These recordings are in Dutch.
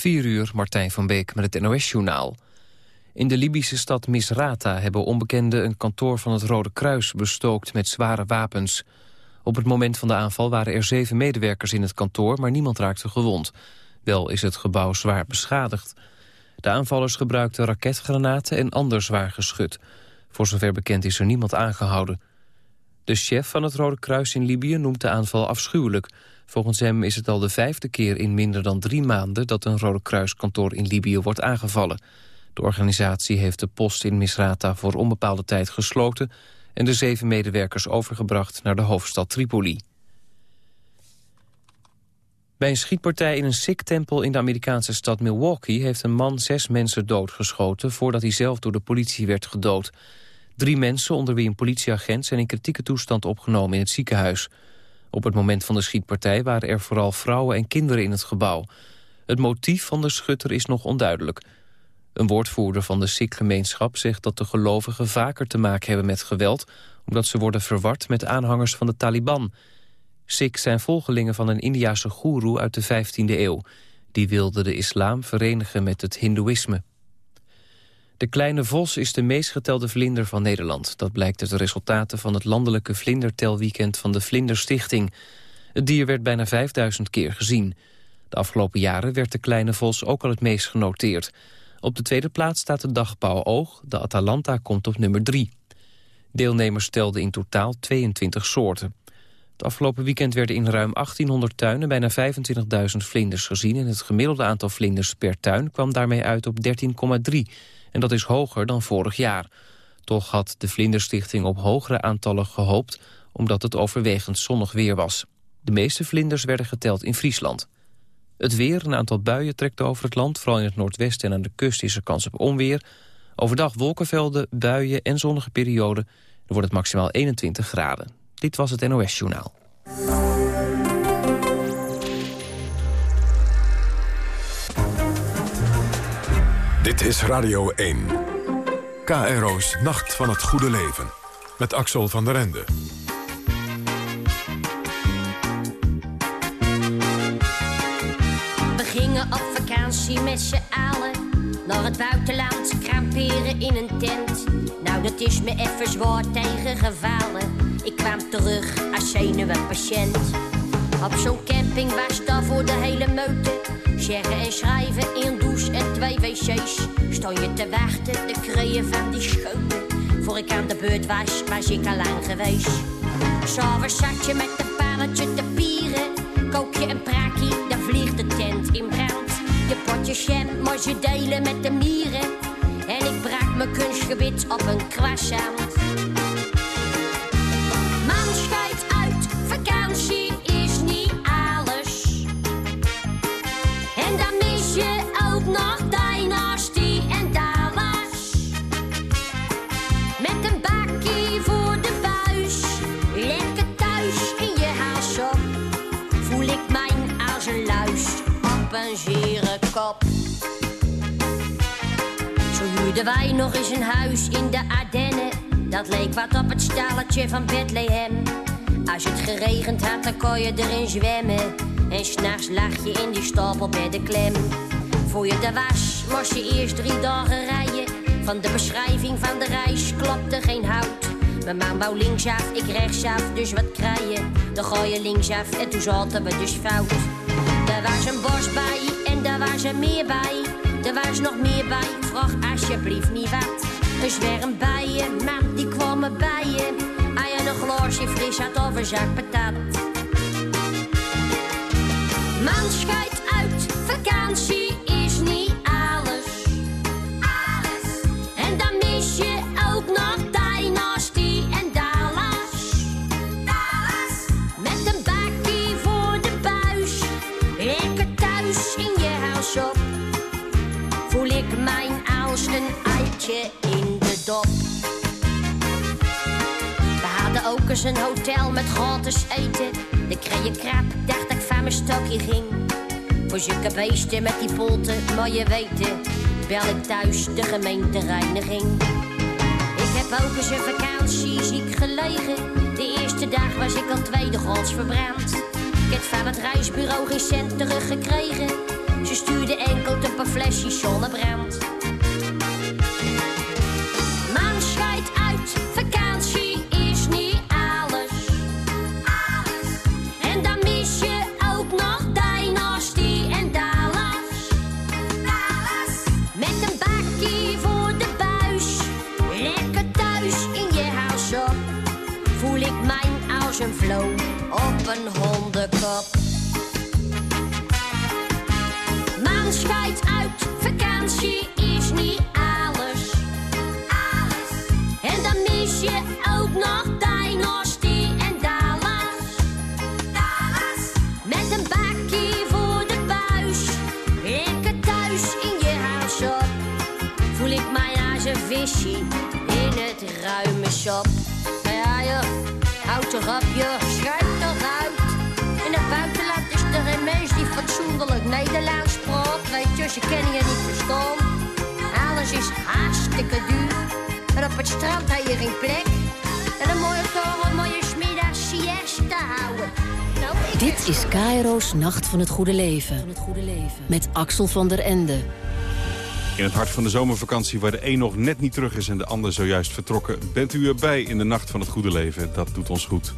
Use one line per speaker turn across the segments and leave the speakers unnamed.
4 uur, Martijn van Beek met het NOS-journaal. In de Libische stad Misrata hebben onbekenden een kantoor van het Rode Kruis bestookt met zware wapens. Op het moment van de aanval waren er zeven medewerkers in het kantoor, maar niemand raakte gewond. Wel is het gebouw zwaar beschadigd. De aanvallers gebruikten raketgranaten en ander zwaar geschut. Voor zover bekend is er niemand aangehouden. De chef van het Rode Kruis in Libië noemt de aanval afschuwelijk. Volgens hem is het al de vijfde keer in minder dan drie maanden... dat een Rode Kruiskantoor in Libië wordt aangevallen. De organisatie heeft de post in Misrata voor onbepaalde tijd gesloten... en de zeven medewerkers overgebracht naar de hoofdstad Tripoli. Bij een schietpartij in een Sikh-tempel in de Amerikaanse stad Milwaukee... heeft een man zes mensen doodgeschoten voordat hij zelf door de politie werd gedood. Drie mensen, onder wie een politieagent, zijn in kritieke toestand opgenomen in het ziekenhuis. Op het moment van de schietpartij waren er vooral vrouwen en kinderen in het gebouw. Het motief van de schutter is nog onduidelijk. Een woordvoerder van de Sikh-gemeenschap zegt dat de gelovigen vaker te maken hebben met geweld... omdat ze worden verward met aanhangers van de Taliban. Sikhs zijn volgelingen van een Indiase goeroe uit de 15e eeuw. Die wilde de islam verenigen met het hindoeïsme. De kleine vos is de meest getelde vlinder van Nederland. Dat blijkt uit de resultaten van het landelijke vlindertelweekend van de Vlinderstichting. Het dier werd bijna 5000 keer gezien. De afgelopen jaren werd de kleine vos ook al het meest genoteerd. Op de tweede plaats staat de dagpauwoog. De Atalanta komt op nummer 3. Deelnemers stelden in totaal 22 soorten. Het afgelopen weekend werden in ruim 1800 tuinen bijna 25.000 vlinders gezien... en het gemiddelde aantal vlinders per tuin kwam daarmee uit op 13,3 en dat is hoger dan vorig jaar. Toch had de Vlinderstichting op hogere aantallen gehoopt... omdat het overwegend zonnig weer was. De meeste vlinders werden geteld in Friesland. Het weer, een aantal buien trekt over het land. Vooral in het noordwesten en aan de kust is er kans op onweer. Overdag wolkenvelden, buien en zonnige perioden. Dan wordt het maximaal 21 graden. Dit was het NOS Journaal.
Dit is Radio 1. KRO's Nacht van het Goede Leven. Met Axel van der Ende.
We gingen op vakantie met z'n allen. Naar het buitenland, kramperen in een tent. Nou, dat is me even zwaar tegengevallen. Ik kwam terug als zenuwenpatiënt. Op zo'n camping was daar voor de hele meute. Zeggen en schrijven, in douche en twee wc's. Stond je te wachten, de kreeën van die scheuten. Voor ik aan de beurt was, was ik al lang geweest. S'avonds zat je met een pannetje te pieren. Kook je een prakie, dan vliegt de tent in brand. Je potje jam moest je delen met de mieren. En ik brak mijn kunstgebit op een croissant. huurden wij nog eens een huis in de Ardennen. Dat leek wat op het stalletje van Bethlehem. Als het geregend had, dan kon je erin zwemmen. En s'nachts lag je in die stapel bij de klem. Voor je de was, moest je eerst drie dagen rijden. Van de beschrijving van de reis klopte geen hout. Mijn man wou linksaf, ik rechtsaf, dus wat krijgen? Dan ga je linksaf en toen zaten we dus fout. Er was een bos bij en daar was er meer bij. Er was nog meer bij, vraag alsjeblieft niet wat. Een bijen, man, die kwamen bij je. Als je een glaasje fris had of een zak patat. Man schijt uit, vakantie in de dop. We hadden ook eens een hotel met gratis eten. De kreeg krap, dacht ik van mijn stokje ging. Voor zulke beesten met die polten, maar je weet bel ik thuis de gemeentereiniging. Ik heb ook eens een vakantie ziek gelegen. De eerste dag was ik al tweede gans verbrand. Ik heb van het reisbureau geen cent teruggekregen. Ze stuurde enkel flesje zonnebrand. Een flow op een hondenkop. Strand je geen plek. En dan moet je toch een mooie smiddags siesta houden. Nou,
Dit is KRO's Nacht van het Goede Leven. Met Axel van der Ende.
In het hart van de zomervakantie waar de een nog net niet terug is en de ander zojuist vertrokken... bent u erbij in de Nacht van het Goede Leven. Dat doet ons goed.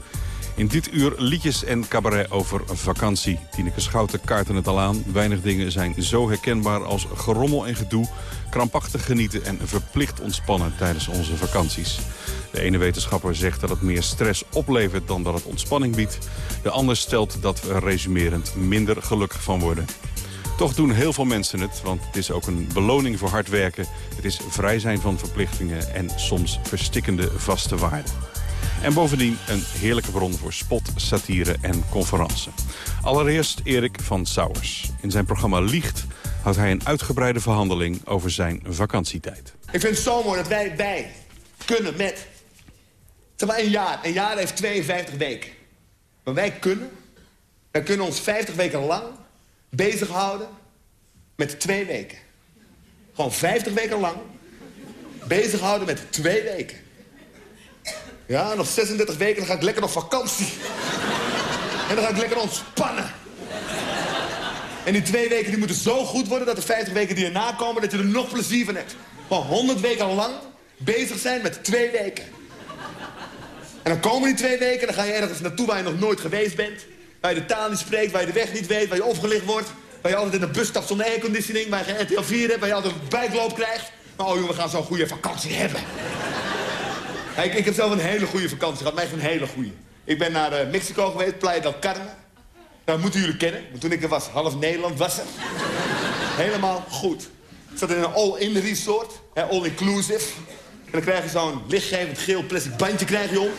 In dit uur liedjes en cabaret over vakantie. Tineke Schouten kaarten het al aan. Weinig dingen zijn zo herkenbaar als gerommel en gedoe... krampachtig genieten en verplicht ontspannen tijdens onze vakanties. De ene wetenschapper zegt dat het meer stress oplevert dan dat het ontspanning biedt. De ander stelt dat we er resumerend minder gelukkig van worden. Toch doen heel veel mensen het, want het is ook een beloning voor hard werken. Het is vrij zijn van verplichtingen en soms verstikkende vaste waarden. En bovendien een heerlijke bron voor spot, satire en conferentie. Allereerst Erik van Sauers. In zijn programma Liegt houdt hij een uitgebreide verhandeling over zijn vakantietijd.
Ik vind het zo mooi dat wij, wij kunnen met... Maar een jaar. Een jaar heeft 52 weken. Maar wij kunnen... Wij kunnen ons 50 weken lang bezighouden met twee weken. Gewoon 50 weken lang bezighouden met twee weken. Ja, nog 36 weken, dan ga ik lekker op vakantie. En dan ga ik lekker ontspannen. En die twee weken die moeten zo goed worden dat de 50 weken die erna komen, dat je er nog plezier van hebt. Gewoon 100 weken lang bezig zijn met twee weken. En dan komen die twee weken, dan ga je ergens naartoe waar je nog nooit geweest bent. Waar je de taal niet spreekt, waar je de weg niet weet, waar je opgelicht wordt. Waar je altijd in de bus stapt zonder airconditioning, waar je geen RTL 4 hebt, waar je altijd een bijkloop krijgt. Maar oh jongen, we gaan zo'n goede vakantie hebben. Ik, ik heb zelf een hele goede vakantie gehad, maar echt een hele goede. Ik ben naar eh, Mexico geweest, Playa del Carmen. Nou, moeten jullie kennen, toen ik er was, half Nederland was er. Helemaal goed. Ik zat in een all-in resort, all-inclusive. En dan krijg je zo'n lichtgevend geel plastic bandje krijg je om.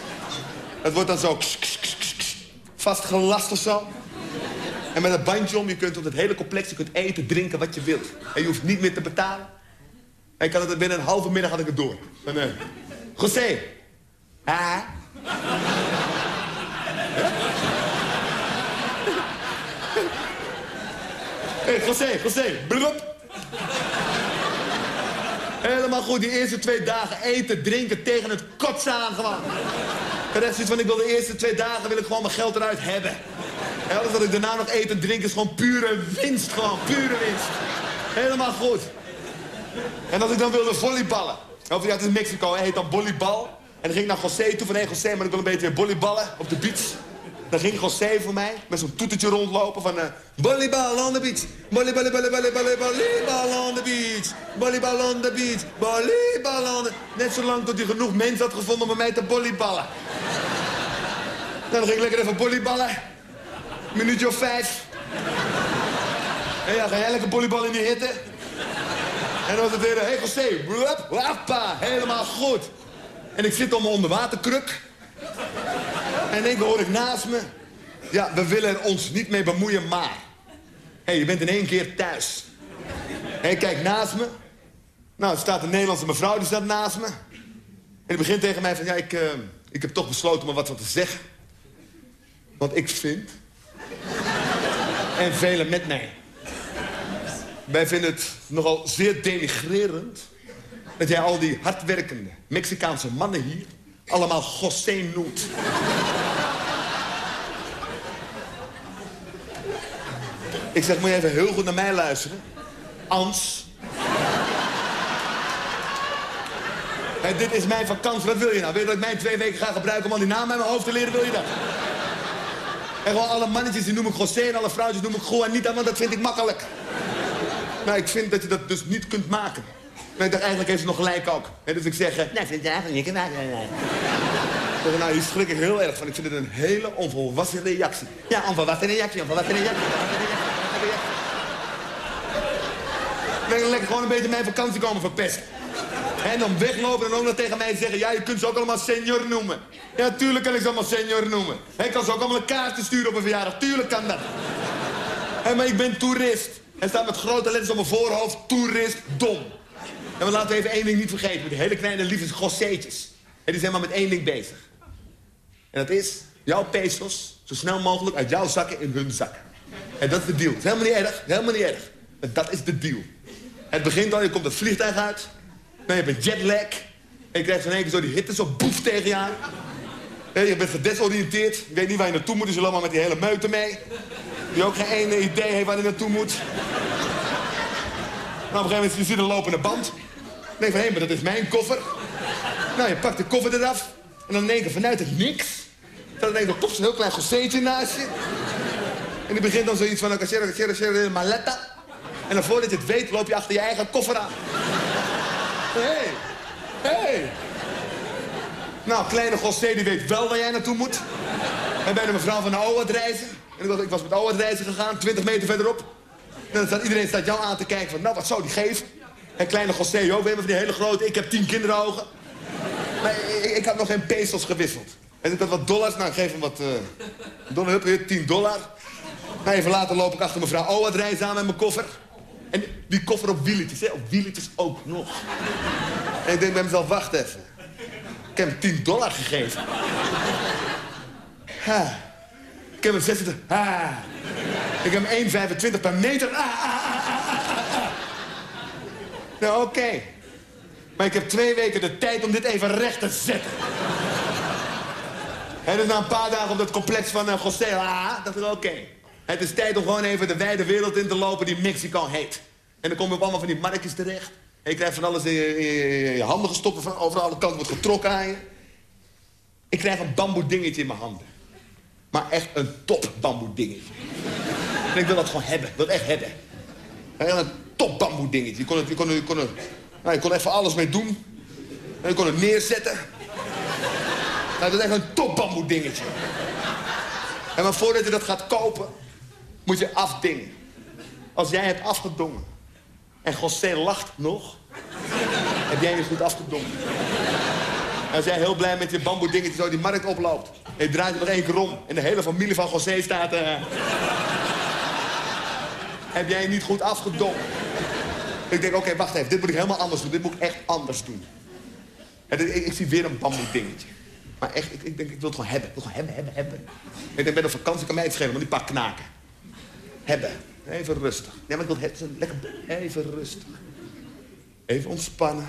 Dat wordt dan zo vastgelast of zo. En met dat bandje om, je kunt op het hele complex, je kunt eten, drinken wat je wilt. En je hoeft niet meer te betalen. En ik had het binnen een halve middag had ik het door. Eh, José. Ah. Hé, hey, José, José. Blup. Helemaal goed, die eerste twee dagen eten, drinken tegen het kotsen aan gewoon. Had echt zoiets van, ik wil de eerste twee dagen wil ik gewoon mijn geld eruit hebben. En alles wat ik daarna nog eet en drink is gewoon pure winst, gewoon pure winst. Helemaal goed. En als ik dan wilde volleyballen. Of het is Mexico, hij heet dan volleybal. En dan ging ik naar José toe van, hé José, maar ik wil een beetje weer volleyballen op de beach. Dan ging José voor mij met zo'n toetertje rondlopen van... eh volleybal on the beach, volleybal, volleybal, volleybal, volleybal on the beach. Volleybal on the beach, volleybal on the... Net zolang tot hij genoeg mensen had gevonden om mij te volleyballen. Nou, dan ging ik lekker even volleyballen. Minuutje of vijf. En ja, ga jij lekker volleyballen in die hitte? En dan hé hey, José, blup, hoppa, helemaal goed. En ik zit op mijn onderwaterkruk. En keer hoor ik naast me... Ja, we willen er ons niet mee bemoeien, maar... Hé, hey, je bent in één keer thuis. En ik kijk naast me. Nou, er staat een Nederlandse mevrouw, die staat naast me. En die begint tegen mij van... Ja, ik, uh, ik heb toch besloten om wat van te zeggen. Want ik vind... En velen met mij... Wij vinden het nogal zeer denigrerend... dat jij al die hardwerkende Mexicaanse mannen hier... allemaal José noemt. Ik zeg, moet je even heel goed naar mij luisteren. Ans. Dit is mijn vakantie, wat wil je nou? Wil je dat ik mijn twee weken ga gebruiken om al die namen uit mijn hoofd te leren? Wil je dat? En gewoon alle mannetjes die noem ik José en alle vrouwtjes noem ik Juanita, want dat vind ik makkelijk. Maar ik vind dat je dat dus niet kunt maken. Maar ik dacht, eigenlijk heeft ze nog gelijk ook. En dus ik zeg, nee, vind je eigenlijk niet maken. nou, hier schrik ik heel erg van. Ik vind het een hele onvolwassen reactie. Ja, onvolwassen reactie, onvolwassen reactie. Ik ben lekker gewoon een beetje mijn vakantie komen verpesten. En dan weglopen en ook nog tegen mij zeggen... ja, je kunt ze ook allemaal senior noemen. Ja, tuurlijk kan ik ze allemaal senior noemen. Hij kan ze ook allemaal een kaartje sturen op een verjaardag. Tuurlijk kan dat. Hé, maar ik ben toerist. En staat met grote letters op mijn voorhoofd. Toerist, dom. En we laten even één ding niet vergeten. Met die hele kleine liefdes gosseetjes. En die zijn maar met één ding bezig. En dat is jouw pesos zo snel mogelijk uit jouw zakken in hun zakken. En dat is de deal. Het is helemaal niet erg. Helemaal niet erg. Dat is de deal. Het begint al, je komt het vliegtuig uit. Dan heb je een jetlag. Je krijgt van één zo die hitte zo boef tegen je aan. Je bent gedesoriënteerd. Je weet niet waar je naartoe moet. Dus je loopt maar met die hele meute mee. Die ook geen ene idee heeft waar hij naartoe moet. Nou, op een gegeven moment je een lopende band. Je van, hé, maar dat is mijn koffer. Nou, je pakt de koffer eraf. En dan denk je vanuit het niks. Dan denk je, er een heel klein gosseetje naast je. En die begint dan zoiets van, cachere, cachere, cachere, maletta. En dan voordat je het weet, loop je achter je eigen koffer aan. Hé, hey. hé. Hey. Nou, kleine José, die weet wel waar jij naartoe moet. En bij de mevrouw van de OWAD reizen. En ik was, ik was met OWAD reizen gegaan, 20 meter verderop. En dan staat, iedereen staat jou aan te kijken van, nou, wat zou die geven? En kleine José we hebben van die hele grote, ik heb 10 kinderogen. Maar ik, had nog geen pesos gewisseld. En ik had wat dollars, nou, geef hem wat... Uh, dollar, hup, 10 dollar. Nou, even later loop ik achter mevrouw OWAD reizen aan met mijn koffer. En die koffer op wieletjes, hè? op wieletjes ook nog. En ik denk bij mezelf, wacht even. Ik heb hem 10 dollar gegeven. Ha. Ik heb hem 26. Ha. Ik heb hem 1,25 per meter. Nou, oké. Maar ik heb twee weken de tijd om dit even recht te zetten. En dus na een paar dagen op dat complex van uh, ah, dacht ik, oké. Het is tijd om gewoon even de wijde wereld in te lopen die Mexico heet. En dan kom je op allemaal van die markjes terecht. En je krijgt van alles in je, in je handen gestopt. Van over alle kanten wordt getrokken aan je. Ik krijg een bamboe dingetje in mijn handen. Maar echt een top bamboe dingetje. en ik wil dat gewoon hebben. Ik wil het echt hebben. Een top bamboe dingetje. Je kon, het, je, kon, je, kon er, nou, je kon even alles mee doen. En je kon het neerzetten. Dat is echt een top bamboe dingetje. En maar voordat je dat gaat kopen, moet je afdingen. Als jij hebt afgedongen en José lacht nog, heb jij niet goed afgedongen. En als jij heel blij met je bamboe dingetje zo die markt oploopt... je draait nog één keer om en de hele familie van José staat... Uh, heb jij niet goed afgedongen. Ik denk, oké, wacht even, dit moet ik helemaal anders doen. Dit moet ik echt anders doen. En ik, ik zie weer een bamboe dingetje. Maar echt, ik, ik, denk, ik wil het gewoon hebben. Ik wil gewoon hebben, hebben, hebben. Ik denk, bij de vakantie kan mij het schelen, maar die paar knaken. Hebben. Even rustig. Ja, maar ik wil het lekker... Even rustig. Even ontspannen.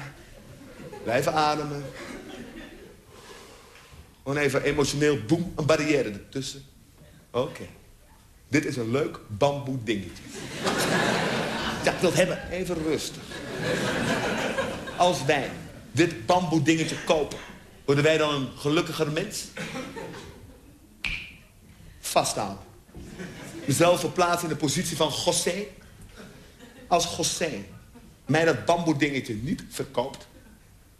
Blijven ademen. Gewoon even emotioneel, boem, een barrière ertussen. Oké. Dit is een leuk bamboe dingetje. Ja, ik wil het hebben. Even rustig. Als wij dit bamboe dingetje kopen... worden wij dan een gelukkiger mens? Vasthouden mezelf verplaatsen in de positie van José. Als José mij dat bamboe dingetje niet verkoopt...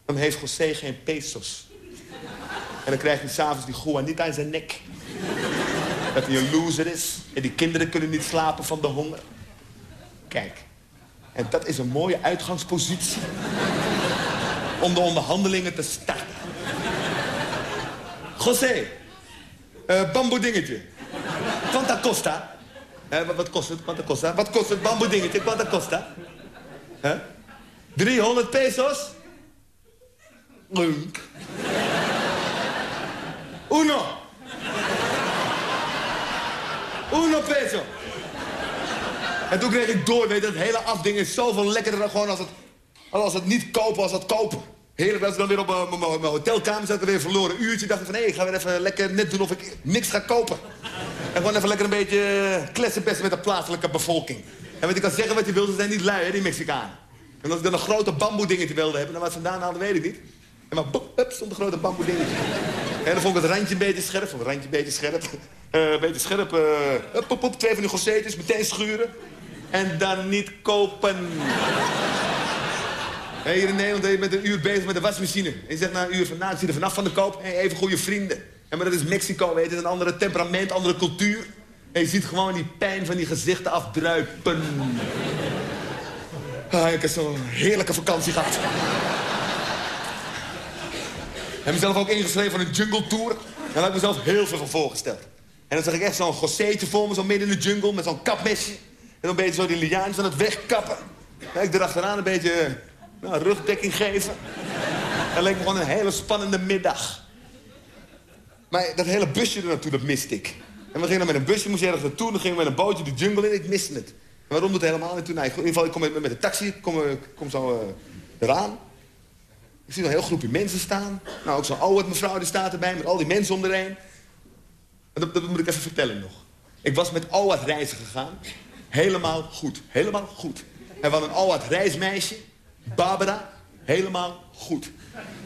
dan heeft José geen pesos. En dan krijgt hij s'avonds die Juanita in zijn nek. Dat hij een loser is. En die kinderen kunnen niet slapen van de honger. Kijk. En dat is een mooie uitgangspositie... om de onderhandelingen te starten. José, uh, bamboe dingetje. Quanta costa? Hè, wat, kost het? Kost het? Wat kost het bamboe dingetje? Kost dat? Hè? 300 pesos? Uno. Uno peso. En toen kreeg ik door, weet je, dat hele afding is zoveel lekkerder dan gewoon als het, als het niet kopen, als het kopen. Heerlijk, als ik dan weer op mijn hotelkamer zat, weer verloren uurtje. dacht ik van, hé, ik ga weer even lekker net doen of ik niks ga kopen. En gewoon even lekker een beetje kletsen best met de plaatselijke bevolking. En wat ik kan zeggen wat je wil, ze zijn niet lui, hè, die Mexicanen. En als ik dan een grote bamboe dingetje wilde hebben, dan wat ze vandaan haalden, weet ik niet. En maar boep, hup, stond een grote bamboe dingetje. En dan vond ik het randje een beetje scherp. Vond het randje een beetje scherp. Eh, een beetje scherp. Uh, hup, twee van die gossetjes, meteen schuren. En dan niet kopen. Hier in Nederland ben je met een uur bezig met de wasmachine. En je zegt na een uur van, nou, ik zie er vanaf van de koop. Hey, even goede vrienden. En maar dat is Mexico, weet je, een andere temperament, andere cultuur. En je ziet gewoon die pijn van die gezichten afdruipen. Ah, ik heb zo'n heerlijke vakantie gehad. Heb mezelf ook ingeschreven voor een jungle tour. En daar heb ik mezelf heel veel van voorgesteld. En dan zag ik echt zo'n gosseetje voor me, zo midden in de jungle, met zo'n kapmesje. En dan een beetje zo die liaans aan het wegkappen. En ik erachteraan een beetje nou, rugdekking geven. En leek me gewoon een hele spannende middag. Maar dat hele busje er naartoe, dat miste ik. En we gingen met een busje, moest je ergens naartoe. Dan gingen we met een bootje de jungle in. Ik miste het. Waarom doet het helemaal niet toe? Nou, in ieder geval, ik kom met, met de taxi, kom, ik kom zo uh, eraan. Ik zie een heel groepje mensen staan. Nou, ook zo'n oude mevrouw die staat erbij, met al die mensen om erheen. Dat, dat moet ik even vertellen nog. Ik was met Oud reizen gegaan. Helemaal goed. Helemaal goed. En hadden een Oud reismeisje. Barbara. Helemaal goed.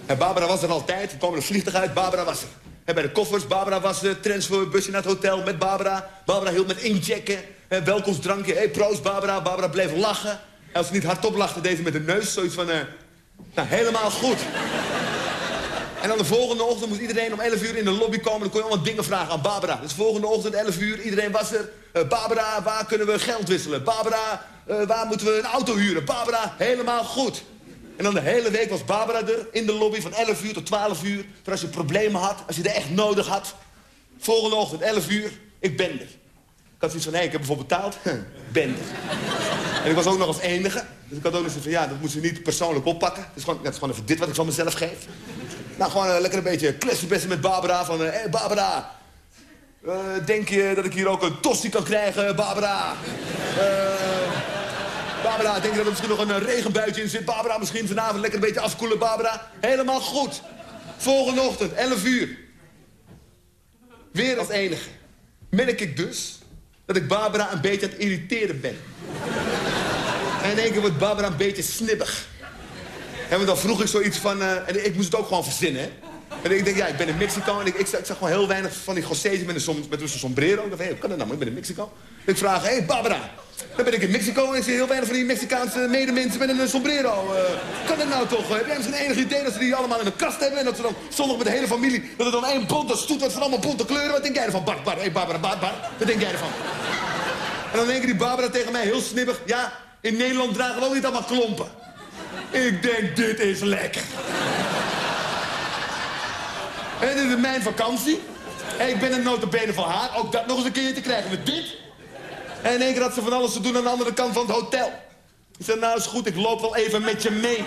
En Barbara was er altijd. We kwamen een vliegtuig uit. Barbara was er. En bij de koffers. Barbara was de transferbusje naar het hotel met Barbara. Barbara hield met inchecken. En welkomstdrankje. Hé, hey, proost Barbara. Barbara bleef lachen. En als ze niet hardop lachte, deed ze met de neus zoiets van... Uh, nou, helemaal goed. En dan de volgende ochtend moest iedereen om 11 uur in de lobby komen. Dan kon je allemaal dingen vragen aan Barbara. Dus volgende ochtend 11 uur, iedereen was er. Uh, Barbara, waar kunnen we geld wisselen? Barbara, uh, waar moeten we een auto huren? Barbara, helemaal goed. En dan de hele week was Barbara er in de lobby van 11 uur tot 12 uur. Voor als je problemen had, als je er echt nodig had. Volgende ochtend 11 uur, ik ben er. Ik had zoiets van, hé, ik heb ervoor betaald. ben er. En ik was ook nog als enige. Dus ik had ook nog zoiets van, ja, dat moet ze niet persoonlijk oppakken. Het is gewoon, het is gewoon even dit wat ik van mezelf geef. Nou, gewoon uh, lekker een beetje kletsen met Barbara. Van, hé, hey, Barbara. Uh, denk je dat ik hier ook een tosti kan krijgen, Barbara? Barbara, denk je dat er misschien nog een regenbuitje in zit? Barbara, misschien vanavond lekker een beetje afkoelen, Barbara? Helemaal goed. Volgende ochtend, 11 uur. Weer als enige. Merk ik dus dat ik Barbara een beetje aan het irriteren ben. En in één keer wordt Barbara een beetje snibbig. En dan vroeg ik zoiets van... Uh, en ik moest het ook gewoon verzinnen, hè. En ik denk, ja, ik ben in Mexico en ik, ik, zag, gewoon heel weinig van die José's met een, met een sombrero. Ik kan dat nou? Ik ben in Mexico. ik vraag, hé, hey, Barbara, dan ben ik in Mexico en ik zie heel weinig van die Mexicaanse medemensen met een sombrero. Uh, kan dat nou toch? Heb jij misschien enig idee dat ze die allemaal in een kast hebben... en dat ze dan zondag met de hele familie... dat er dan één bonte stoet wordt van allemaal bonte kleuren? Wat denk jij ervan? Bart, hé, hey, Barbara, Bart, wat denk jij ervan? En dan denken die Barbara tegen mij heel snibbig... ja, in Nederland dragen we ook niet allemaal klompen. Ik denk, dit is lekker. en dit is mijn vakantie. En ik ben een notabene van haar. Ook dat nog eens een keertje krijgen we dit. En in één keer had ze van alles te doen aan de andere kant van het hotel. Ik zei, nou is goed, ik loop wel even met je mee.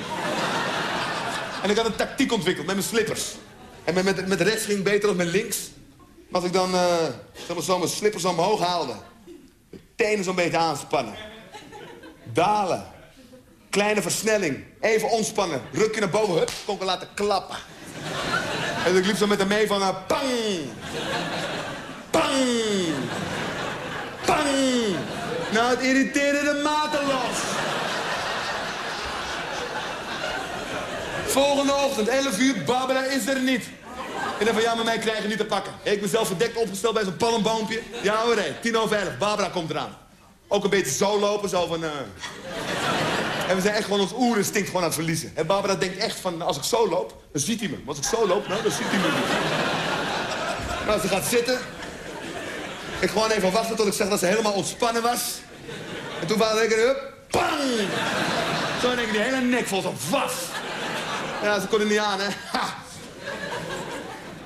En ik had een tactiek ontwikkeld met mijn slippers. En met, met, met rechts ging beter dan met links. Als ik dan uh, zo mijn slippers omhoog haalde. De tenen zo'n beetje aanspannen. Dalen. Kleine versnelling. Even ontspannen. Ruk je naar boven. Hup, kon ik laten klappen. En ik liep zo met hem mee van... Uh, pang! Pang! Pang! Nou, het irriteerde de mateloos. Volgende ochtend, 11 uur, Barbara is er niet. En dan van, ja, maar mij krijgen niet te pakken. Ik mezelf verdekt opgesteld bij zo'n palmboompje. Ja hoor, nee, tien over elf, Barbara komt eraan. Ook een beetje zo lopen, zo van... Uh... En we zijn echt gewoon ons oerinstinct gewoon aan het verliezen. En Barbara denkt echt van, als ik zo loop, dan ziet hij me. Maar als ik zo loop, nou, dan ziet hij me niet. Nou, ze gaat zitten. Ik gewoon even wachten tot ik zeg dat ze helemaal ontspannen was. En toen waren ik er, bang! Zo denk ik, die hele nek vol van was. Ja, ze kon er niet aan, hè. Ha.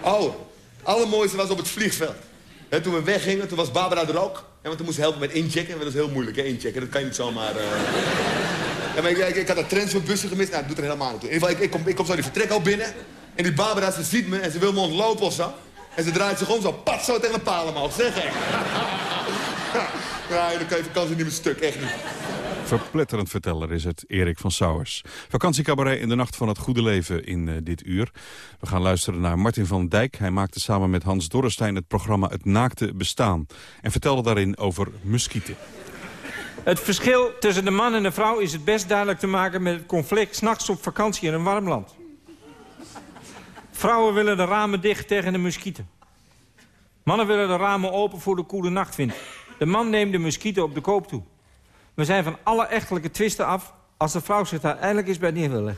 Oh, allermooiste was op het vliegveld. En toen we weggingen, toen was Barbara er ook. Want toen moest helpen met inchecken. En dat is heel moeilijk, hè, inchecken. Dat kan je niet zomaar... Maar ik, ik, had dat transferbusje gemist. Nou, dat doet er helemaal niet toe. Ik, ik, kom, ik kom zo die vertrek al binnen. En die Barbara, ziet me en ze wil me ontlopen of zo. En ze draait zich om zo, pat zo tegen de palen omhoog. Zeg ik. ja, dan kan je vakantie niet meer stuk, echt niet.
Verpletterend verteller is het Erik van Sauers. Vakantiecabaret in de Nacht van het Goede Leven in uh, dit uur. We gaan luisteren naar Martin van Dijk. Hij maakte samen met Hans Dorrestein het programma Het Naakte Bestaan. En vertelde daarin over muskieten.
Het verschil tussen de man en de vrouw is het best duidelijk te maken... met het conflict s'nachts op vakantie in een warm land. Vrouwen willen de ramen dicht tegen de muskieten. Mannen willen de ramen open voor de koele nachtwind. De man neemt de muskieten op de koop toe. We zijn van alle echtelijke twisten af... als de vrouw zich daar eindelijk eens bij neer wil.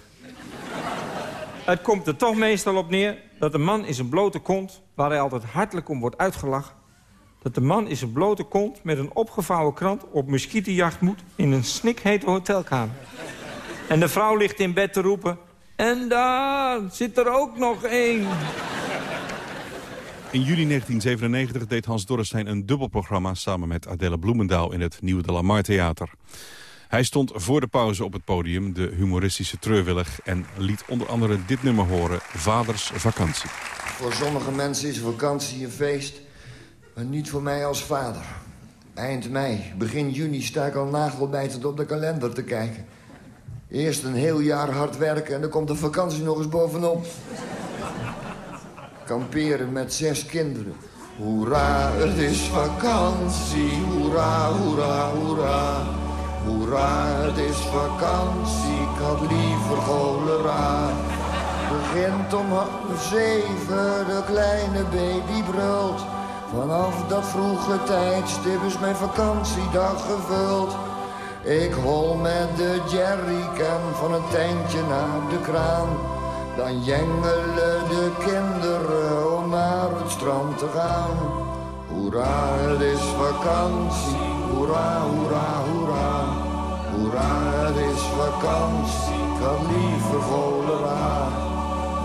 Het komt er toch meestal op neer dat de man in zijn blote kont... waar hij altijd hartelijk om wordt uitgelachen... dat de man in zijn blote kont met een opgevouwen krant... op muskietenjacht moet in een snikhete hotelkamer. En de vrouw ligt in bed te roepen... En daar zit er ook nog één.
In juli 1997 deed Hans Dorrestein een dubbelprogramma... samen met Adele Bloemendaal in het Nieuwe de Lamar Theater. Hij stond voor de pauze op het podium, de humoristische treurwillig... en liet onder andere dit nummer horen, Vaders Vakantie.
Voor sommige mensen is vakantie een feest, maar niet voor mij als vader. Eind mei, begin juni sta ik al nagelbijtend op de kalender te kijken. Eerst een heel jaar hard werken en dan komt de vakantie nog eens bovenop. Kamperen met zes kinderen. Hoera, het is vakantie. Hoera, hoera, hoera. Hoera, het is vakantie. Ik had liever cholera. Begint om half zeven, de kleine baby brult. Vanaf dat vroege tijdstip is mijn vakantiedag gevuld. Ik hol met de jerrycan van het tentje naar de kraan. Dan jengelen de kinderen om naar het strand te gaan. Hoera, het is vakantie. Hoera, hoera, hoera. Hoera, het is vakantie. Ik had liever cholera.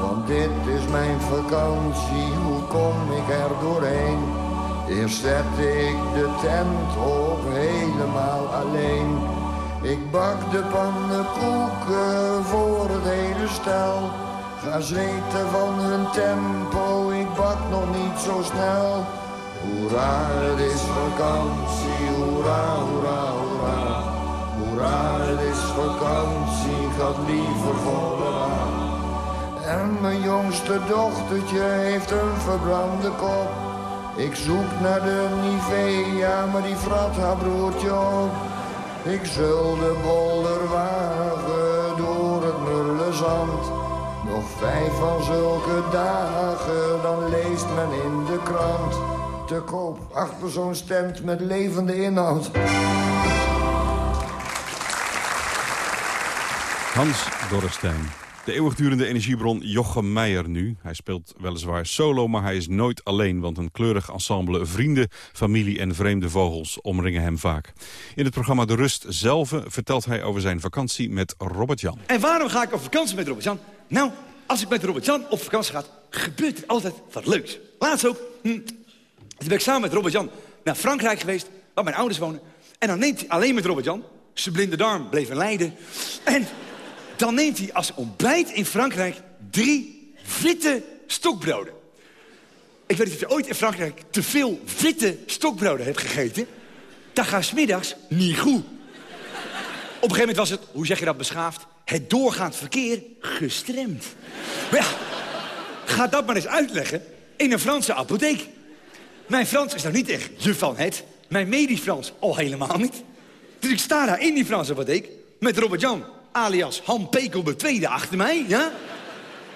Want dit is mijn vakantie. Hoe kom ik er doorheen? Eerst zette ik de tent op helemaal alleen. Ik bak de pannenkoeken voor het hele stel. Ga zweten van hun tempo, ik bak nog niet zo snel. Hoera, het is vakantie, hoera, hoera, hoera. Hoera, het is vakantie, ik had liever cholera. En mijn jongste dochtertje heeft een verbrande kop. Ik zoek naar de Nivea, maar die frat haar broertje op. Ik zul de Nog vijf van zulke dagen, dan leest men in de krant. Te koop, achter zo'n stand met levende inhoud.
Hans Dorrestein. De eeuwigdurende energiebron Jochem Meijer nu. Hij speelt weliswaar solo, maar hij is nooit alleen... want een kleurig ensemble vrienden, familie en vreemde vogels omringen hem vaak. In het programma De Rust zelf vertelt hij over zijn vakantie met Robert-Jan.
En waarom ga ik op vakantie met Robert-Jan? Nou, als ik met Robert-Jan op vakantie ga, gebeurt er altijd wat leuks. Laatst ook, hm, toen ben ik samen met Robert-Jan naar Frankrijk geweest... waar mijn ouders wonen. En dan neemt hij alleen met Robert-Jan... zijn blinde darm bleef in lijden. En dan neemt hij als ontbijt in Frankrijk drie witte stokbroden. Ik weet niet of je ooit in Frankrijk te veel witte stokbroden hebt gegeten. Dat gaat smiddags niet goed. Op een gegeven moment was het, hoe zeg je dat beschaafd... het doorgaand verkeer gestremd. Maar ja, ga dat maar eens uitleggen in een Franse apotheek. Mijn Frans is nou niet echt je van het. Mijn medisch Frans al helemaal niet. Dus ik sta daar in die Franse apotheek met Robert-Jan alias Han Pekel tweede achter mij, ja?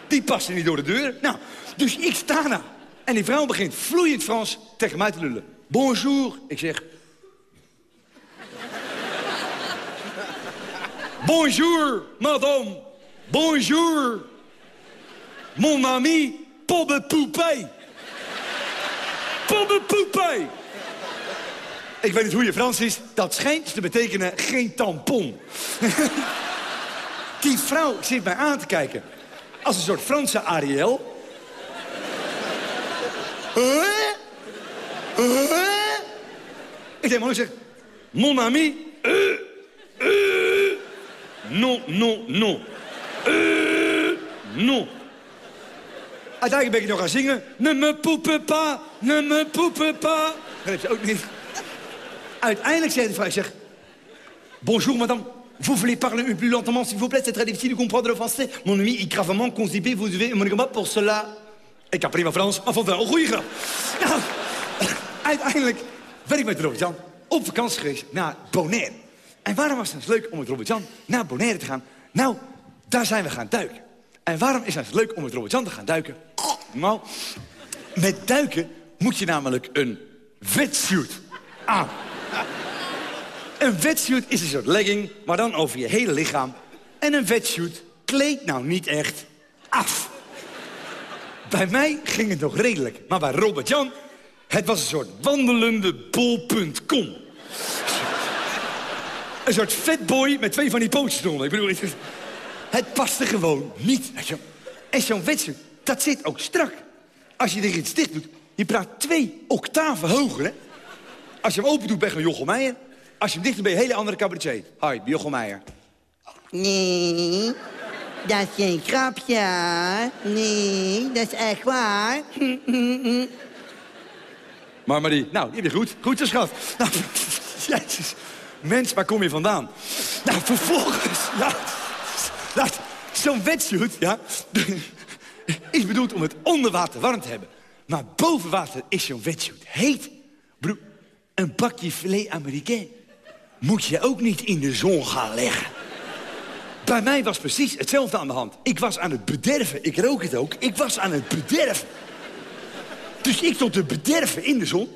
Die paste niet door de deur. Nou, dus ik sta daar. En die vrouw begint vloeiend Frans tegen mij te lullen. Bonjour. Ik zeg... Bonjour, madame. Bonjour. Mon ami, Pobbe Poupée. Pobbe Poupée. Ik weet niet hoe je Frans is. Dat schijnt te betekenen geen tampon. Die vrouw zit mij aan te kijken. Als een soort Franse Ariel. Ik denk maar, ik zeg... Mon ami... Non, non, non. Uh, non. Uiteindelijk ben ik nog gaan zingen. Ne me poupe pas, ne me poupe pas. Dat ook niet. Uiteindelijk zei de vrouw. Bonjour, madame. Vous voulez parler un plus lentement, s'il vous plaît? C'est très difficile de comprendre le français. Mon ami est gravement constipé. Vous devez me combat pour cela. Ik kan prima Frans, maar vond wel een goede grap. Nou, uiteindelijk ben ik met Robert-Jan op vakantie geweest naar Bonaire. En waarom was het leuk om met Robert-Jan naar Bonaire te gaan? Nou, daar zijn we gaan duiken. En waarom is het leuk om met Robert-Jan te gaan duiken? Nou, met duiken moet je namelijk een wetsuit aan. Een wetsuit is een soort legging, maar dan over je hele lichaam. En een wetsuit kleedt nou niet echt af. Bij mij ging het nog redelijk. Maar bij Robert-Jan, het was een soort wandelende bol.com. Een soort fatboy met twee van die pootjes eronder. Ik bedoel, het, het paste gewoon niet. En zo'n wetsuit, dat zit ook strak. Als je er iets dicht doet, je praat twee octaven hoger, hè? Als je hem open doet, ben je Jochem Meijer. Als je hem dicht doet, ben je een hele andere cabaretier. Hi, ben Jochem Meijer.
Nee, dat is geen grapje. Nee, dat is echt waar.
Maar Marie, nou, die heb je goed. Goed schat. Nou, jezus. Mens, waar kom je vandaan? Nou, vervolgens... Ja, nou, Zo'n wetsuit, ja, is bedoeld om het onder water warm te hebben. Maar boven water is zo'n wetsuit heet. Broer, een bakje filet américain moet je ook niet in de zon gaan leggen. Bij mij was precies hetzelfde aan de hand. Ik was aan het bederven. Ik rook het ook. Ik was aan het bederven. Dus ik stond te bederven in de zon.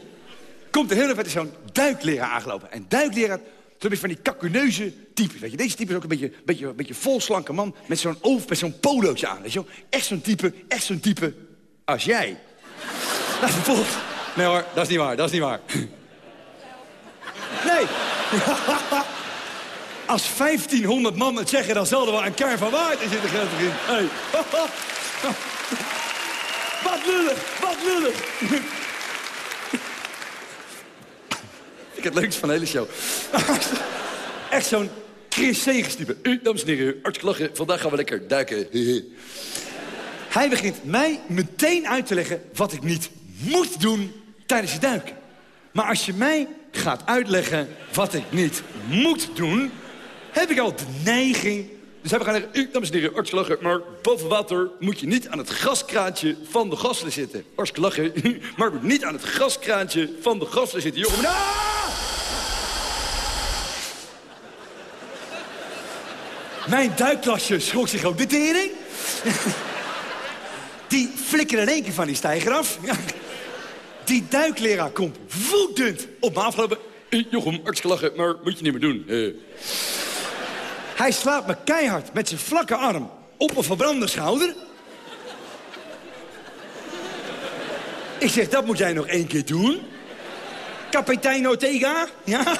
Komt de hele tijd zo'n duikleraar aangelopen. En duikleraar, zo'n beetje van die kakuneuze type. Weet je, deze type is ook een beetje, beetje, beetje volslanke man met zo'n over, met zo'n polootje aan. Weet je? Echt zo'n type, echt zo'n type als jij. Nou, vervolgens... Nee hoor, dat is niet waar, dat is niet waar. Nee. Als 1500 man het zeggen, dan zal er wel een kar van waarheid in zitten, Gelderkind. Hey. Wat lullig, wat lullig. Ik het leukste van de hele show. Echt zo'n Chris Segers. U, dames en heren, hartstikke lachen. Vandaag gaan we lekker duiken. Hij begint mij meteen uit te leggen wat ik niet moet doen tijdens het duiken. Maar als je mij gaat uitleggen wat ik niet moet doen... heb ik al de neiging... Dus hij gaat zeggen, u, dames en heren, hartstikke lachen... maar boven water moet je niet aan het gaskraantje van de gasten zitten. Hartstikke lachen, maar niet aan het gaskraantje van de gasten zitten. Jongen, ah! Mijn duikklasje schrok zich ook de tering. Die flikkerde in één keer van die stijger af. Die duikleraar komt woedend op me afgelopen. Hey, Jochem, hartstikke lachen, maar moet je niet meer doen. Eh. Hij slaat me keihard met zijn vlakke arm op mijn verbrande schouder. Ik zeg, dat moet jij nog één keer doen. Kapitein Ortega, ja?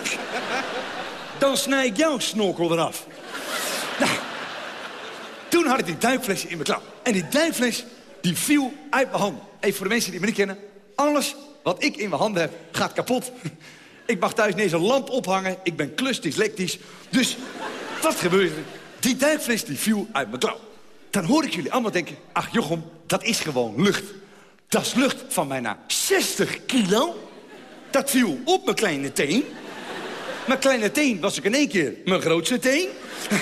Dan snij ik jouw snorkel eraf. Nou, toen had ik die duikfles in mijn klap. En die duikfles, die viel uit mijn hand. Even voor de mensen die me niet kennen. Alles wat ik in mijn handen heb, gaat kapot. Ik mag thuis niet eens een lamp ophangen. Ik ben klusdyslectisch. Dus wat gebeurde er? Die duikfles die viel uit mijn klauw. Dan hoor ik jullie allemaal denken... ach Jochem, dat is gewoon lucht. Dat is lucht van bijna 60 kilo. Dat viel op mijn kleine teen. Mijn kleine teen was ook in één keer mijn grootste teen.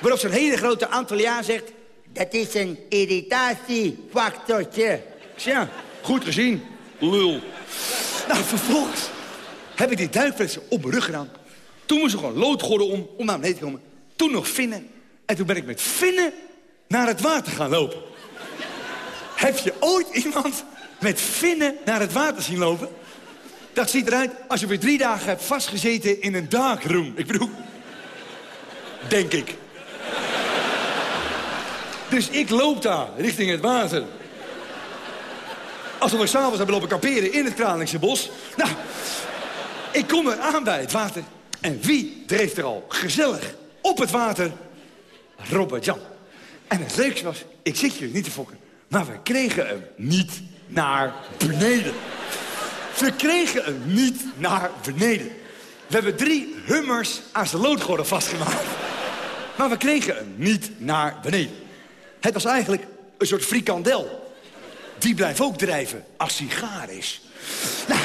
Waarop zo'n hele grote Antilliaan zegt...
Dat is een irritatiefactortje.
Tja, goed gezien, lul. Nou, vervolgens heb ik die duikflessen op mijn rug gedaan. Toen moest ik gewoon loodgordel om, om naar beneden te komen. Toen nog vinnen. En toen ben ik met vinnen naar het water gaan lopen. heb je ooit iemand met vinnen naar het water zien lopen? Dat ziet eruit als je weer drie dagen hebt vastgezeten in een darkroom. Ik bedoel, denk ik. Dus ik loop daar, richting het water. Alsof ik s'avonds hebben lopen kamperen in het Kralingse bos. Nou, ik kom er aan bij het water. En wie dreef er al gezellig op het water? Robert Jan. En het leukste was, ik zit hier niet te fokken... maar we kregen hem niet naar beneden. We kregen hem niet naar beneden. We hebben drie hummers aan zijn loodgordel vastgemaakt. Maar we kregen hem niet naar beneden. Het was eigenlijk een soort frikandel. Die blijft ook drijven als hij gaar is. Nou,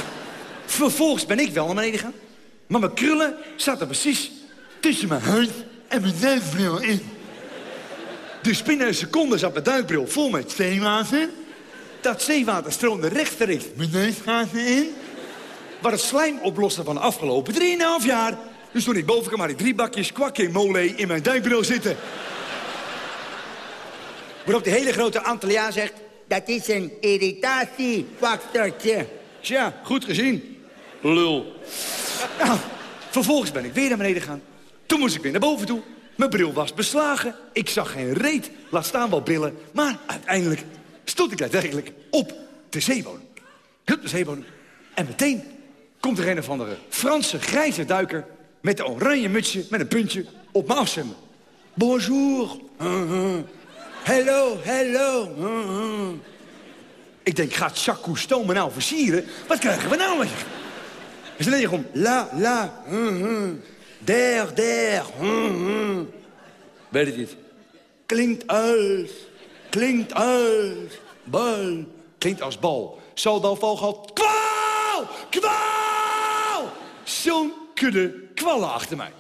vervolgens ben ik wel naar beneden gegaan. Maar mijn krullen zaten precies tussen mijn huid en mijn duikbril in. Dus binnen een seconde zat mijn duikbril vol met zeewater. Dat zeewater stroomde rechtstreeks mijn neusgaten in. Waar het slijm oplossen van de afgelopen 3,5 jaar Dus toen ik boven kwam, had ik drie bakjes kwakje in mijn duikbril zitten.
Waarop de hele grote Antilliaan zegt... dat is een irritatiefactortje.
Tja, goed gezien. Lul. Nou, vervolgens ben ik weer naar beneden gegaan. Toen moest ik weer naar boven toe. Mijn bril was beslagen. Ik zag geen reet. Laat staan wel brillen. Maar uiteindelijk stond ik daadwerkelijk op de zeebodem. Hup, de zeebodem. En meteen komt er een of andere Franse grijze duiker... met een oranje mutsje met een puntje op me afzenden. Bonjour. Hello, hello. Ik denk, gaat Jacques Cousteau me nou versieren? Wat krijgen we nou? Is alleen gewoon la, la, der, der. Weet het niet. Klinkt als, klinkt als, bal. Klinkt als bal. Zal dan volgen, kwaal, kwaal. Zo'n kudde kwallen achter mij.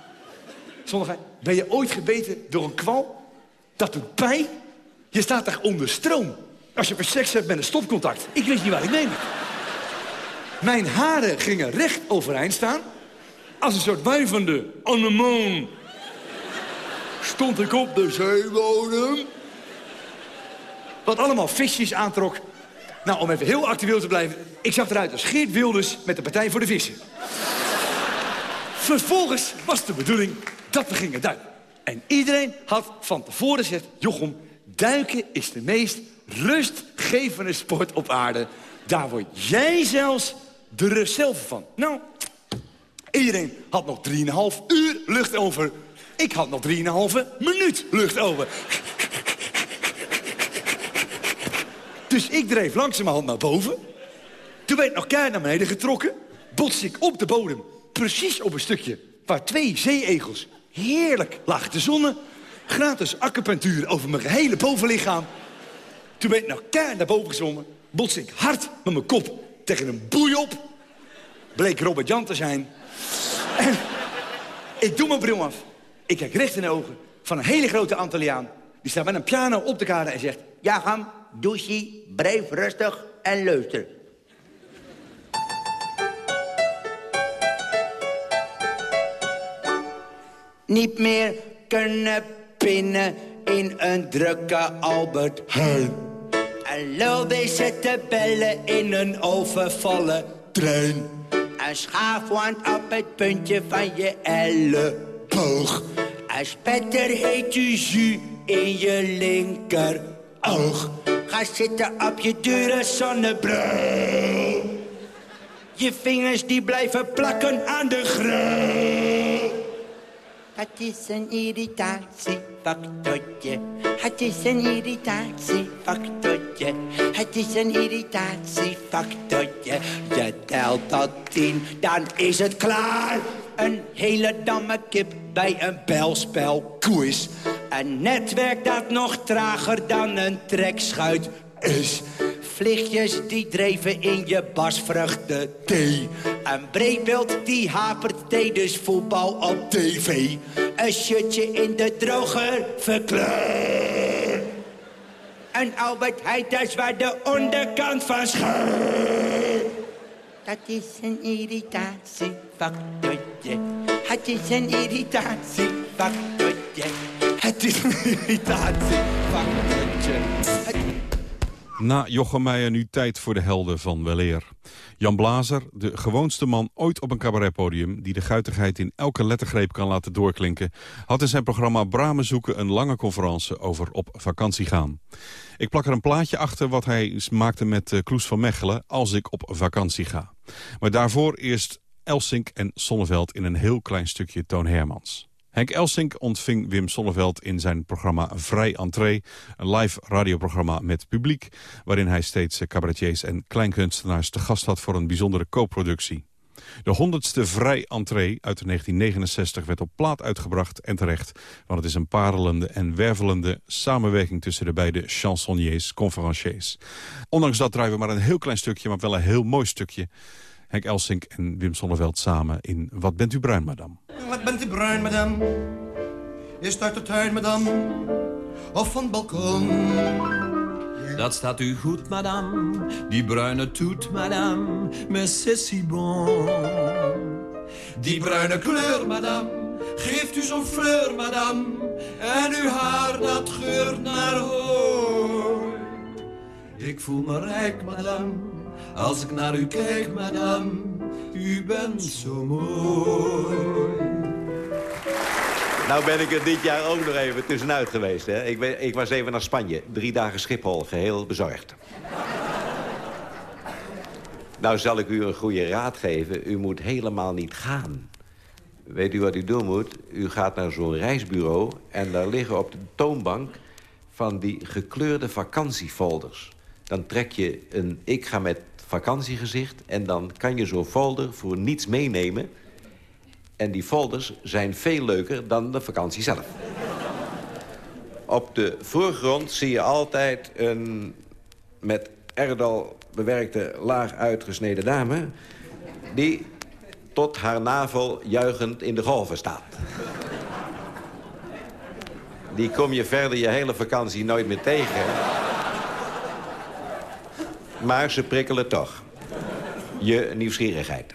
Zonder ben je ooit gebeten door een kwal? Dat doet pijn. Je staat daar onder stroom. Als je seks hebt met een stopcontact. Ik weet niet waar ik neem. Mijn haren gingen recht overeind staan. Als een soort wuivende anemone. Stond ik op de zeebodem. Wat allemaal visjes aantrok. Nou, om even heel actueel te blijven. Ik zag eruit als Geert Wilders met de Partij voor de Vissen. Vervolgens was de bedoeling dat we gingen duiken. En iedereen had van tevoren gezegd... Jochem, duiken is de meest rustgevende sport op aarde. Daar word jij zelfs de rust zelf van. Nou, iedereen had nog 3,5 uur lucht over. Ik had nog 3,5 minuut lucht over. Dus ik dreef langzamerhand naar boven. Toen werd nog keihard naar beneden getrokken. Bots ik op de bodem, precies op een stukje... waar twee zeeegels heerlijk lagen te zonnen. Gratis acupunctuur over mijn gehele bovenlichaam. Toen ben ik nog keihard naar boven gezongen. Bots ik hard met mijn kop tegen een boei op. Bleek Robert Jan te zijn. En ik doe mijn bril af. Ik kijk recht in de ogen van een hele grote Antilliaan. Die staat met een piano op de kade en zegt...
Ja, Gam, douche, breef, rustig en luister. Niet meer kunnen pinnen in een drukke Albert Heijn. En lul te bellen in een overvallen trein. Een schaafwand op het puntje van je elleboog. Een spetter heet je jus in je linkeroog. Ga zitten op je dure zonnebril. Je vingers die blijven plakken aan de grond. Het is een irritatiefactortje. Het is een irritatiefactortje. Het is een irritatiefactortje. Je telt tot tien, dan is het klaar. Een hele damme kip bij een belspel quiz. Een netwerk dat nog trager dan een trekschuit is. Vliegjes die dreven in je basvruchten thee. Een breedbeeld die hapert tijdens voetbal op tv. Een shirtje in de droger verkleurd. Een Albert Heijthuis waar de onderkant van scheurt. Dat is een irritatiefactortje. Het is een irritatiefactortje. Het is een irritatiefactortje. Het...
Na Jochem Meijer nu tijd voor de helden van weleer. Jan Blazer, de gewoonste man ooit op een cabaretpodium... die de guitigheid in elke lettergreep kan laten doorklinken... had in zijn programma Bramen zoeken een lange conferentie over op vakantie gaan. Ik plak er een plaatje achter wat hij maakte met uh, Kloes van Mechelen... als ik op vakantie ga. Maar daarvoor eerst Elsink en Sonneveld in een heel klein stukje Toon Hermans. Henk Elsink ontving Wim Sonneveld in zijn programma Vrij Entree... een live radioprogramma met publiek... waarin hij steeds cabaretiers en kleinkunstenaars te gast had... voor een bijzondere co-productie. De honderdste Vrij Entree uit 1969 werd op plaat uitgebracht en terecht... want het is een parelende en wervelende samenwerking... tussen de beide chansonniers, conferenciers. Ondanks dat draaien we maar een heel klein stukje, maar wel een heel mooi stukje... Henk Elsink en Wim Sonneveld samen in Wat bent u bruin, madame?
Wat bent u bruin, madame? Is het uit de tuin, madame? Of van het balkon?
Dat staat u goed, madame. Die bruine toet, madame. Mais c'est si bon.
Die bruine kleur, madame, geeft u zo'n fleur, madame. En uw haar, dat geurt naar hooi. Ik voel me rijk, madame, als ik naar u kijk, madame. U bent zo mooi.
Nou ben ik er dit jaar ook nog even tussenuit geweest. Hè? Ik, ik was even naar Spanje. Drie dagen Schiphol, geheel bezorgd. nou zal ik u een goede raad geven. U moet helemaal niet gaan. Weet u wat u doen moet? U gaat naar zo'n reisbureau... en daar liggen op de toonbank van die gekleurde vakantiefolders. Dan trek je een ik ga met vakantiegezicht... en dan kan je zo'n folder voor niets meenemen... En die folders zijn veel leuker dan de vakantie zelf. Op de voorgrond zie je altijd een met erdal bewerkte laag uitgesneden dame... die tot haar navel juichend in de golven staat. Die kom je verder je hele vakantie nooit meer tegen. Maar ze prikkelen toch. Je nieuwsgierigheid.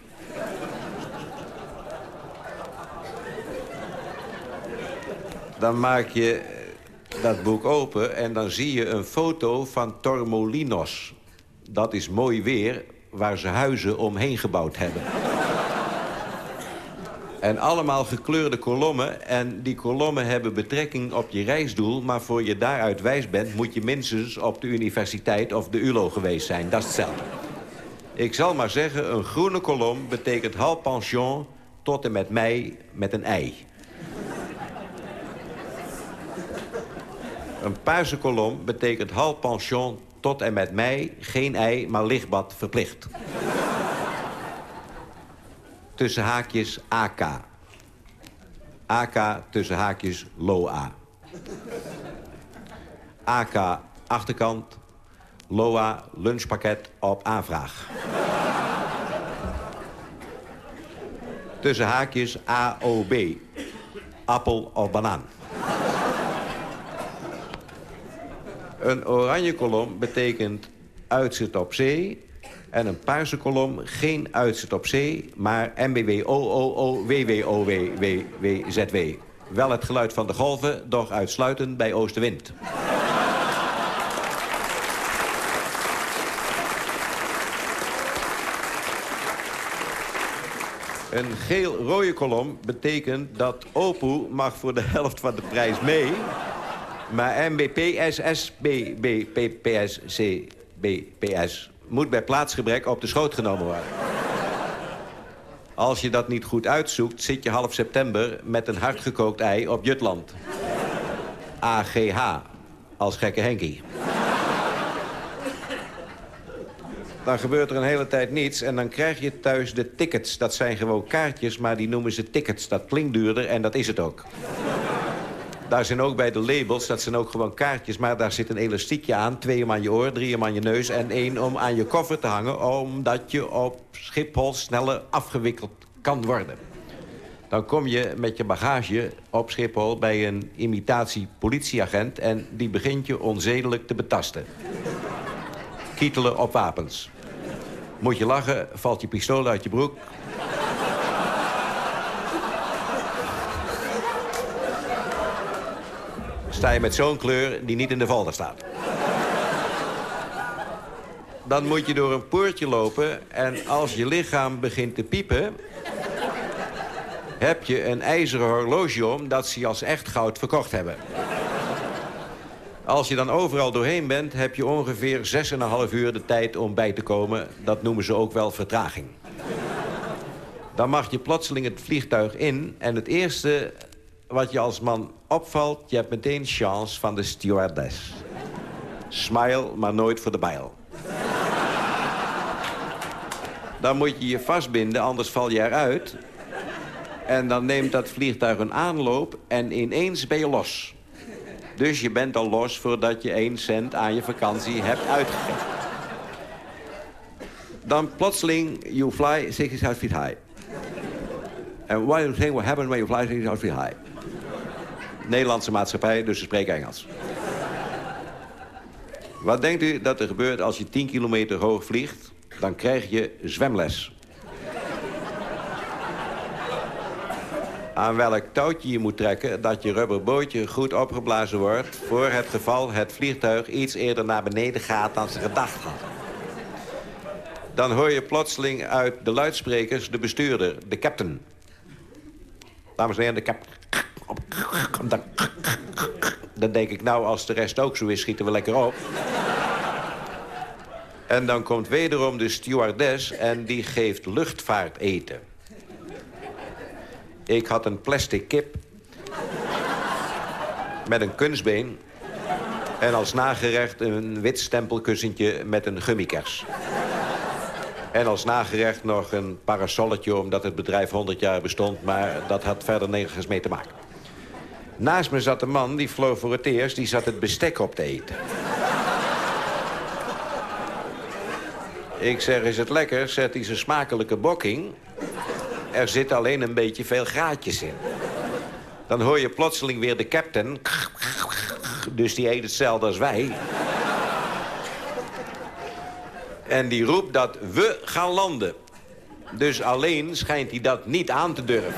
dan maak je eh, dat boek open en dan zie je een foto van Tormolinos. Dat is mooi weer waar ze huizen omheen gebouwd hebben. En allemaal gekleurde kolommen. En die kolommen hebben betrekking op je reisdoel... maar voor je daaruit wijs bent... moet je minstens op de universiteit of de ULO geweest zijn. Dat is hetzelfde. Ik zal maar zeggen, een groene kolom betekent half pension... tot en met mei met een ei. Een paarse kolom betekent half pension tot en met mei. Geen ei, maar lichtbad verplicht. Tussen haakjes AK. AK tussen haakjes LOA. AK achterkant. LOA lunchpakket op aanvraag. tussen haakjes AOB. Appel of banaan. Een oranje kolom betekent uitzet op zee. En een paarse kolom geen uitzet op zee, maar MBW-OOO-WWOW-WZW. Wel het geluid van de golven, doch uitsluitend bij oostenwind. Een geel-rode kolom betekent dat Opel mag voor de helft van de prijs mee... Maar MBPSSBBPPS moet bij plaatsgebrek op de schoot genomen worden. Als je dat niet goed uitzoekt, zit je half september met een hardgekookt ei op Jutland. AGH, als gekke Henkie. Dan gebeurt er een hele tijd niets en dan krijg je thuis de tickets. Dat zijn gewoon kaartjes, maar die noemen ze tickets. Dat klinkt duurder en dat is het ook. Daar zijn ook bij de labels, dat zijn ook gewoon kaartjes... maar daar zit een elastiekje aan, twee om aan je oor, drie om aan je neus... en één om aan je koffer te hangen... omdat je op Schiphol sneller afgewikkeld kan worden. Dan kom je met je bagage op Schiphol bij een imitatie politieagent... en die begint je onzedelijk te betasten. Kietelen op wapens. Moet je lachen, valt je pistool uit je broek... sta je met zo'n kleur die niet in de folder staat. Dan moet je door een poortje lopen en als je lichaam begint te piepen... heb je een ijzeren horloge om dat ze als echt goud verkocht hebben. Als je dan overal doorheen bent, heb je ongeveer 6,5 uur de tijd om bij te komen. Dat noemen ze ook wel vertraging. Dan mag je plotseling het vliegtuig in en het eerste wat je als man opvalt, je hebt meteen chance van de stewardess. Smile, maar nooit voor de bijl. Dan moet je je vastbinden, anders val je eruit. En dan neemt dat vliegtuig een aanloop en ineens ben je los. Dus je bent al los voordat je één cent aan je vakantie hebt uitgegeven. Dan plotseling, you fly 60,000 feet high. And what do you think will happen when you fly 60,000 feet high? Nederlandse maatschappij, dus ze spreken Engels. Wat denkt u dat er gebeurt als je 10 kilometer hoog vliegt? Dan krijg je zwemles. aan welk touwtje je moet trekken... dat je rubberbootje goed opgeblazen wordt... voor het geval het vliegtuig iets eerder naar beneden gaat dan ze gedacht hadden. Dan hoor je plotseling uit de luidsprekers de bestuurder, de captain. Dames en heren, de captain. Dan, denk ik, nou, als de rest ook zo is, schieten we lekker op. En dan komt wederom de stewardess en die geeft luchtvaart eten. Ik had een plastic kip met een kunstbeen... en als nagerecht een wit stempelkussentje met een gummikers. En als nagerecht nog een parasolletje... omdat het bedrijf 100 jaar bestond, maar dat had verder nergens mee te maken. Naast me zat een man, die vloog voor het eerst... die zat het bestek op te eten. Ik zeg, is het lekker? Zet hij zijn smakelijke bokking. Er zit alleen een beetje veel gaatjes in. Dan hoor je plotseling weer de captain. Dus die eet hetzelfde als wij. En die roept dat we gaan landen. Dus alleen schijnt hij dat niet aan te durven.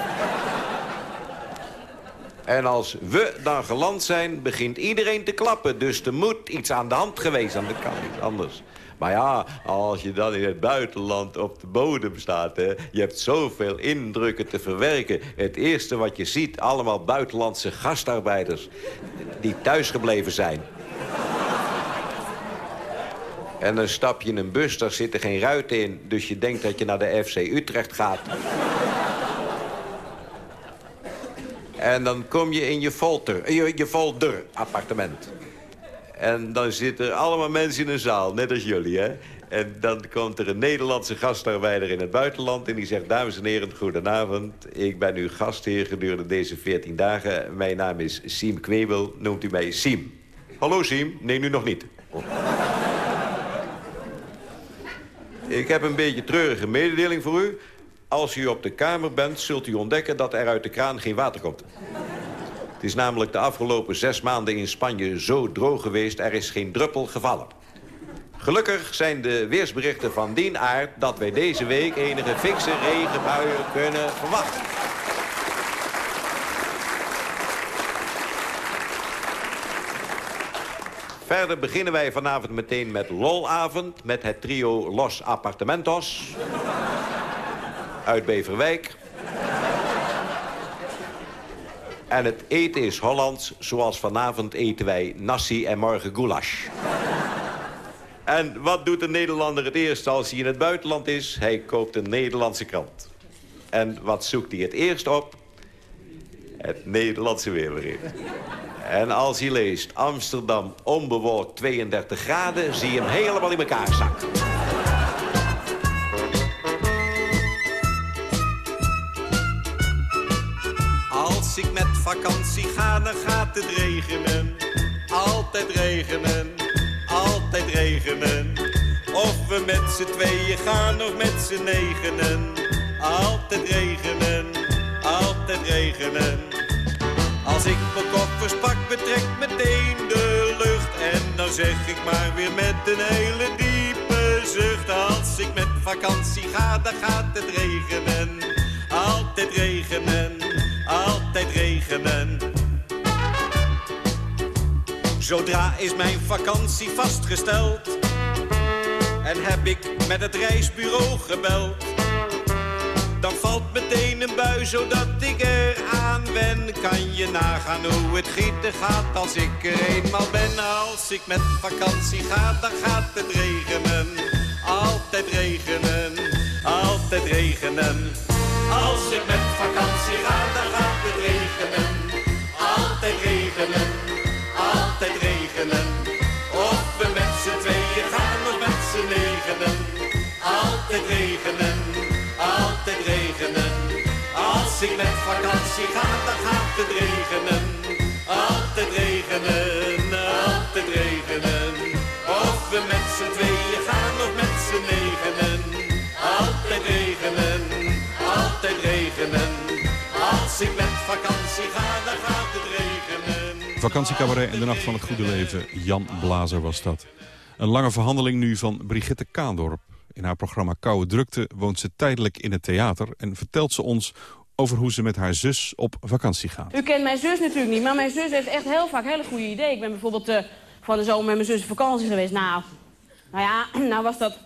En als we dan geland zijn, begint iedereen te klappen. Dus er moet iets aan de hand geweest zijn. Dat kan niet anders. Maar ja, als je dan in het buitenland op de bodem staat... Je hebt zoveel indrukken te verwerken. Het eerste wat je ziet, allemaal buitenlandse gastarbeiders... die thuisgebleven zijn. En dan stap je in een bus, daar zitten geen ruiten in... dus je denkt dat je naar de FC Utrecht gaat. En dan kom je in je folder, je, je folder appartement. En dan zitten allemaal mensen in een zaal, net als jullie, hè? En dan komt er een Nederlandse gastarbeider in het buitenland... en die zegt, dames en heren, goedenavond. Ik ben uw gastheer gedurende deze 14 dagen. Mijn naam is Siem Kwebel, noemt u mij Siem. Hallo Siem, nee, nu nog niet. Ik heb een beetje treurige mededeling voor u. Als u op de kamer bent, zult u ontdekken dat er uit de kraan geen water komt. Het is namelijk de afgelopen zes maanden in Spanje zo droog geweest... er is geen druppel gevallen. Gelukkig zijn de weersberichten van dien aard... dat wij deze week enige fikse regenbuien kunnen verwachten. Verder beginnen wij vanavond meteen met lolavond... met het trio Los Apartamentos uit Beverwijk. En het eten is Hollands, zoals vanavond eten wij nasi en morgen goulash. En wat doet de Nederlander het eerst als hij in het buitenland is? Hij koopt een Nederlandse krant. En wat zoekt hij het eerst op? Het Nederlandse weerbericht. En als hij leest Amsterdam onbewolkt 32 graden... zie je hem helemaal in elkaar zakken.
Vakantie ga, dan gaat het regenen. Altijd regenen, altijd regenen. Of we met z'n tweeën gaan of met z'n negenen. Altijd regenen, altijd regenen. Als ik mijn koffers pak, betrek meteen de lucht. En dan zeg ik maar weer met een hele diepe zucht. Als ik met vakantie ga, dan gaat het regenen. Altijd regenen, altijd regenen. Zodra is mijn vakantie vastgesteld. En heb ik met het reisbureau gebeld. Dan valt meteen een bui zodat ik er aan wen. Kan je nagaan hoe het gieten gaat als ik er eenmaal ben. Als ik met vakantie ga, dan gaat het regenen. Altijd regenen, altijd regenen. Als ik met vakantie ga, dan gaat het regenen. Altijd regenen, altijd regenen. Of we met z'n tweeën gaan of met z'n negenen. Altijd regenen, altijd regenen. Als ik met vakantie ga, dan gaat het regenen. Altijd regenen, Als ik met vakantie ga, dan gaat het regenen.
Vakantiecabaret in de Nacht van het Goede Leven. Jan Blazer was dat. Een lange verhandeling nu van Brigitte Kaandorp. In haar programma Koude Drukte woont ze tijdelijk in het theater... en vertelt ze ons over hoe ze met haar zus op vakantie gaat.
U kent mijn zus natuurlijk niet, maar mijn zus heeft echt heel vaak hele goede ideeën. Ik ben bijvoorbeeld uh, van de zomer met mijn zus op vakantie geweest. Nou, nou ja, nou was dat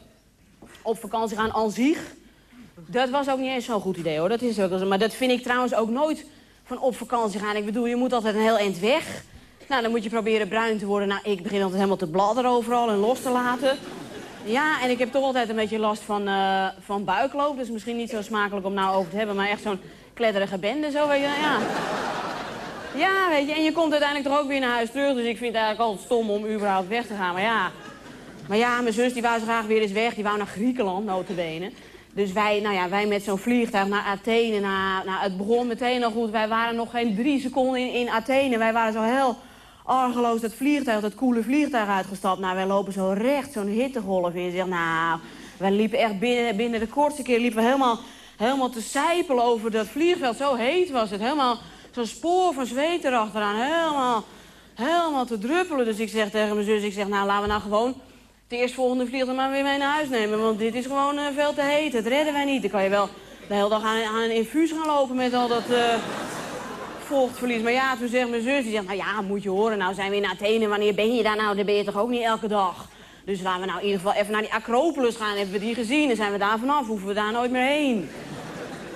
op vakantie gaan aan zich. Dat was ook niet eens zo'n goed idee hoor. Dat is ook, maar dat vind ik trouwens ook nooit van op vakantie gaan. Ik bedoel, je moet altijd een heel eind weg. Nou, dan moet je proberen bruin te worden. Nou, ik begin altijd helemaal te bladderen overal en los te laten. Ja, en ik heb toch altijd een beetje last van, uh, van buikloop. Dus misschien niet zo smakelijk om nou over te hebben. Maar echt zo'n kledderige bende, zo weet je. Ja. ja, weet je. En je komt uiteindelijk toch ook weer naar huis terug. Dus ik vind het eigenlijk altijd stom om überhaupt weg te gaan. Maar ja, maar ja mijn zus die wou zo graag weer eens weg. Die wou naar Griekenland, notabene. Dus wij, nou ja, wij met zo'n vliegtuig naar Athene. nou, het begon meteen al goed. Wij waren nog geen drie seconden in, in Athene. Wij waren zo heel argeloos dat vliegtuig, dat koele vliegtuig uitgestapt. Nou, wij lopen zo recht zo'n hittegolf in. Zeg, nou, wij liepen echt binnen, binnen de kortste keer liepen we helemaal, helemaal te sijpelen over dat vliegveld. Zo heet was het. Helemaal zo'n spoor van zweet erachteraan. Helemaal, helemaal te druppelen. Dus ik zeg tegen mijn zus, ik zeg, nou, laten we nou gewoon de eerstvolgende vliegtuig maar weer mee naar huis nemen. Want dit is gewoon uh, veel te heet. Dat redden wij niet. Dan kan je wel de hele dag aan, aan een infuus gaan lopen met al dat... Uh, vochtverlies. Maar ja, toen zegt mijn zus, die zegt, nou ja, moet je horen, nou zijn we in Athene, wanneer ben je daar nou? Dan ben je toch ook niet elke dag? Dus laten we nou in ieder geval even naar die Acropolis gaan. Hebben we die gezien? Dan zijn we daar vanaf. Hoeven we daar nooit meer heen.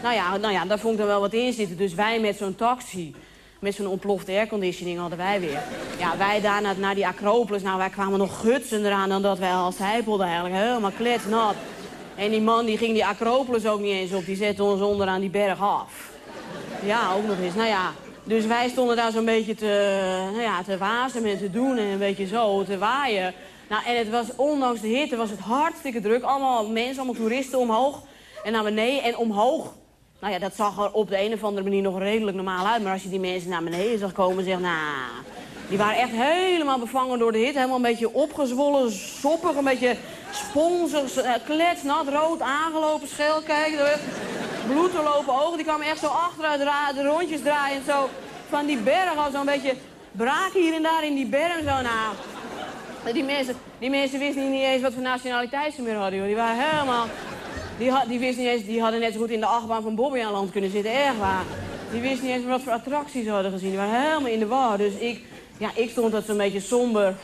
Nou ja, nou ja daar vond ik er wel wat in zitten. Dus wij met zo'n taxi, met zo'n ontplofte airconditioning hadden wij weer. Ja, wij daar naar, naar die Acropolis. Nou, wij kwamen nog gutsender aan dan dat wij al zijpelden eigenlijk. Helemaal kletsnat. En die man die ging die Acropolis ook niet eens op. Die zette ons onderaan die berg af. Ja, ook nog eens. Nou ja, dus wij stonden daar zo'n beetje te, nou ja, te wazen en te doen en een beetje zo te waaien. Nou, en het was, ondanks de hitte was het hartstikke druk. Allemaal mensen, allemaal toeristen omhoog en naar beneden en omhoog. Nou ja, dat zag er op de een of andere manier nog redelijk normaal uit. Maar als je die mensen naar beneden zag komen, zeg nou... Die waren echt helemaal bevangen door de hitte. Helemaal een beetje opgezwollen, soppig, een beetje sponsig, eh, kletsnat, rood aangelopen, schel. Kijk, bloed lopen ogen. Die kwamen echt zo achteruit de rondjes draaien. Zo van die berg al zo'n beetje braken hier en daar in die berm. Zo nou. Die mensen, die mensen wisten niet eens wat voor nationaliteit ze meer hadden. Joh. Die waren helemaal... Die, had, die, wisten niet eens, die hadden net zo goed in de achtbaan van Bobby aan land kunnen zitten. Erg waar. Die wisten niet eens wat voor attracties ze hadden gezien. Die waren helemaal in de war. Dus ik, ja, ik stond dat zo'n beetje somber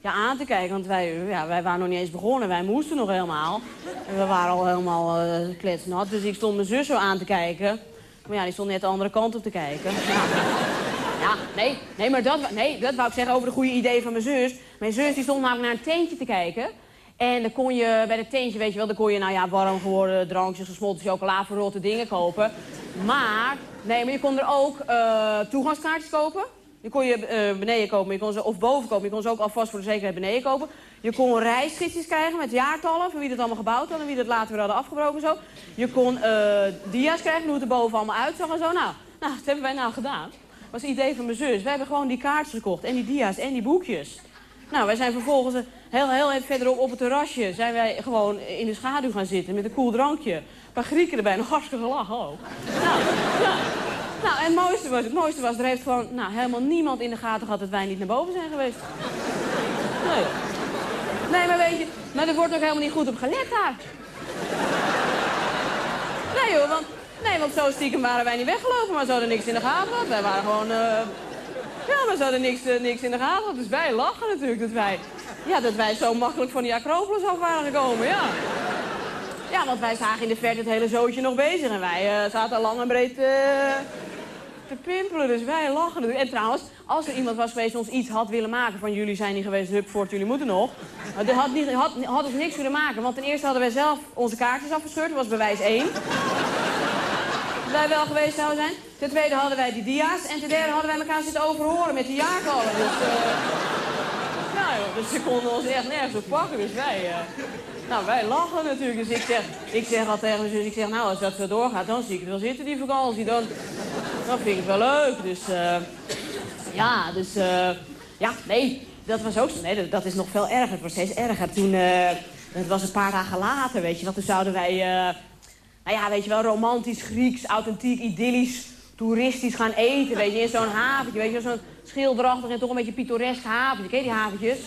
ja, aan te kijken. Want wij, ja, wij waren nog niet eens begonnen. Wij moesten nog helemaal. En we waren al helemaal uh, kletsnat. Dus ik stond mijn zus zo aan te kijken. Maar ja, die stond net de andere kant op te kijken. Ja, ja nee, nee, maar dat, nee, dat wou ik zeggen over de goede idee van mijn zus. Mijn zus die stond namelijk naar een tentje te kijken. En dan kon je bij het tentje, weet je wel, dan kon je nou ja, warm geworden drankjes, gesmolten chocola, verrotte dingen kopen. Maar, nee, maar je kon er ook uh, toegangskaartjes kopen. Je kon je uh, beneden kopen, je kon ze, of boven kopen. Je kon ze ook alvast voor de zekerheid beneden kopen. Je kon reisgidsjes krijgen met jaartallen van wie dat allemaal gebouwd had... en wie dat later weer hadden afgebroken zo. Je kon uh, dia's krijgen, hoe het er boven allemaal uitzag en zo. Nou, nou, dat hebben wij nou gedaan. Dat was het idee van mijn zus. Wij hebben gewoon die kaartjes gekocht en die dia's en die boekjes. Nou, wij zijn vervolgens heel, heel even verderop op het terrasje... zijn wij gewoon in de schaduw gaan zitten met een koel drankje. Een paar Grieken erbij, nog hartstikke gelachen ook. Nou. Nou, en het mooiste was, het mooiste was, er heeft gewoon nou, helemaal niemand in de gaten gehad dat wij niet naar boven zijn geweest. Nee. Nee, maar weet je, maar er wordt ook helemaal niet goed op gelet daar. Nee hoor, want, nee, want zo stiekem waren wij niet weggelopen, maar ze hadden niks in de gaten. Wij waren gewoon, uh, ja, maar ze hadden niks, uh, niks in de gaten. Dus wij lachen natuurlijk dat wij, ja, dat wij zo makkelijk van die Acropolis af waren gekomen, ja. Ja, want wij zagen in de verte het hele zootje nog bezig en wij uh, zaten lang en breed te pimpelen. Dus wij lachen. En trouwens, als er iemand was geweest die ons iets had willen maken... van jullie zijn niet geweest, hup, voort, jullie moeten nog... dat had, had, had ons niks willen maken. Want ten eerste hadden wij zelf onze kaartjes afgescheurd. Dat was bewijs 1. Wij wel geweest zouden zijn. Ten tweede hadden wij die dia's. En ten derde hadden wij elkaar zitten overhoren met die jaartallen. Dus, uh, nou, dus ze konden ons echt nergens op pakken. Dus wij... Uh, nou, wij lachen natuurlijk. Dus ik zeg, ik zeg al tegen mijn ik zeg, nou, als dat zo doorgaat, dan zie ik het wel zitten, die vakantie. Dan, dan vind ik het wel leuk. Dus, uh, ja, dus, ja, nee, dat was ook zo. Nee, dat, is nog veel erger. Het wordt steeds erger. Toen, dat was een paar dagen later, weet je wat. Toen zouden wij, nou ja, weet je wel, romantisch, Grieks, authentiek, idyllisch, toeristisch gaan eten, weet je. In zo'n haventje, weet je, zo'n schilderachtig en toch een beetje pittoresk haventje. Ken die haventjes?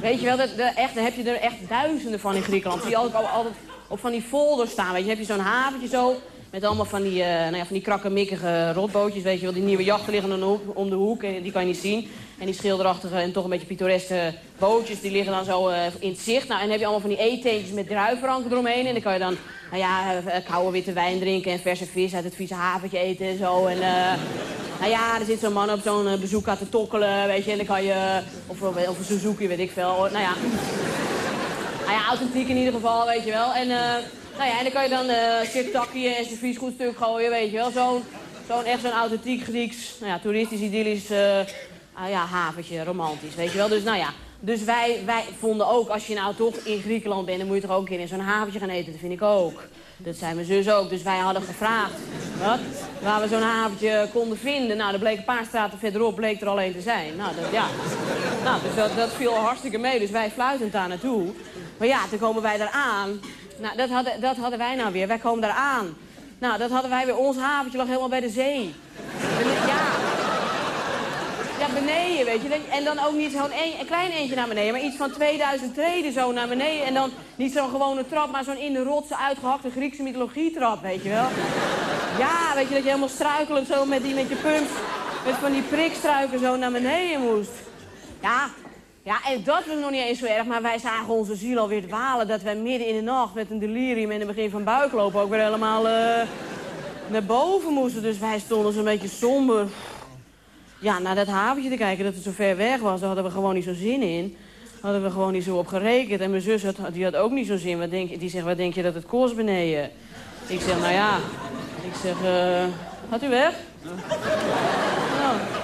Weet je wel, dat, de, heb je er echt duizenden van in Griekenland. Die ook altijd op van die folders staan. Weet je, dan heb je zo'n haventje zo Met allemaal van die, uh, nou ja, van die krakkemikkige rotbootjes, weet je wel. Die nieuwe jachten liggen om de, hoek, om de hoek en die kan je niet zien. En die schilderachtige en toch een beetje pittoreske bootjes, die liggen dan zo uh, in het zicht. Nou, en dan heb je allemaal van die eetentjes met druivenranken eromheen. En dan kan je dan, nou ja, uh, koude witte wijn drinken en verse vis uit het vieze haventje eten en zo. En, nou ja, er zit zo'n man op zo'n bezoek aan te tokkelen, weet je. En dan kan je, of, of een Suzuki, weet ik veel. Nou ja, nou ja, authentiek in ieder geval, weet je wel. En, nou ja, en dan kan je dan uh, en servies goed stuk gooien, weet je wel. Zo'n zo'n echt zo'n authentiek Grieks, nou ja, toeristisch, idyllisch uh, ja, haventje, romantisch, weet je wel. Dus nou ja, dus wij, wij vonden ook, als je nou toch in Griekenland bent... dan moet je toch ook een keer in zo'n haventje gaan eten. Dat vind ik ook. Dat zijn mijn zus ook. Dus wij hadden gevraagd wat, waar we zo'n haventje konden vinden. Nou, er bleek een paar straten verderop bleek er al één te zijn. Nou, dat, ja. nou dus dat, dat viel hartstikke mee. Dus wij fluitend daar naartoe. Maar ja, toen komen wij daar aan. Nou, dat hadden, dat hadden wij nou weer. Wij komen daar aan. Nou, dat hadden wij weer. Ons haventje lag helemaal bij de zee. Ja. Ja, beneden, weet je. En dan ook niet zo'n klein eentje naar beneden, maar iets van 2000 treden zo naar beneden. En dan niet zo'n gewone trap, maar zo'n in de rotsen uitgehakte Griekse mythologie trap, weet je wel. Ja, weet je, dat je helemaal struikelend zo met, die, met je pumps, met van die prikstruiken zo naar beneden moest. Ja, ja, en dat was nog niet eens zo erg, maar wij zagen onze ziel alweer dwalen. Dat wij midden in de nacht met een delirium in het begin van buiklopen ook weer helemaal uh, naar boven moesten. Dus wij stonden zo'n beetje somber. Ja, naar dat haventje te kijken, dat het zo ver weg was, daar hadden we gewoon niet zo zin in. Hadden we gewoon niet zo op gerekend. En mijn zus had, die had ook niet zo zin. Wat denk, die zegt, wat denk je dat het kost beneden? Ik zeg, nou ja. Ik zeg, uh, gaat u weg? Nou,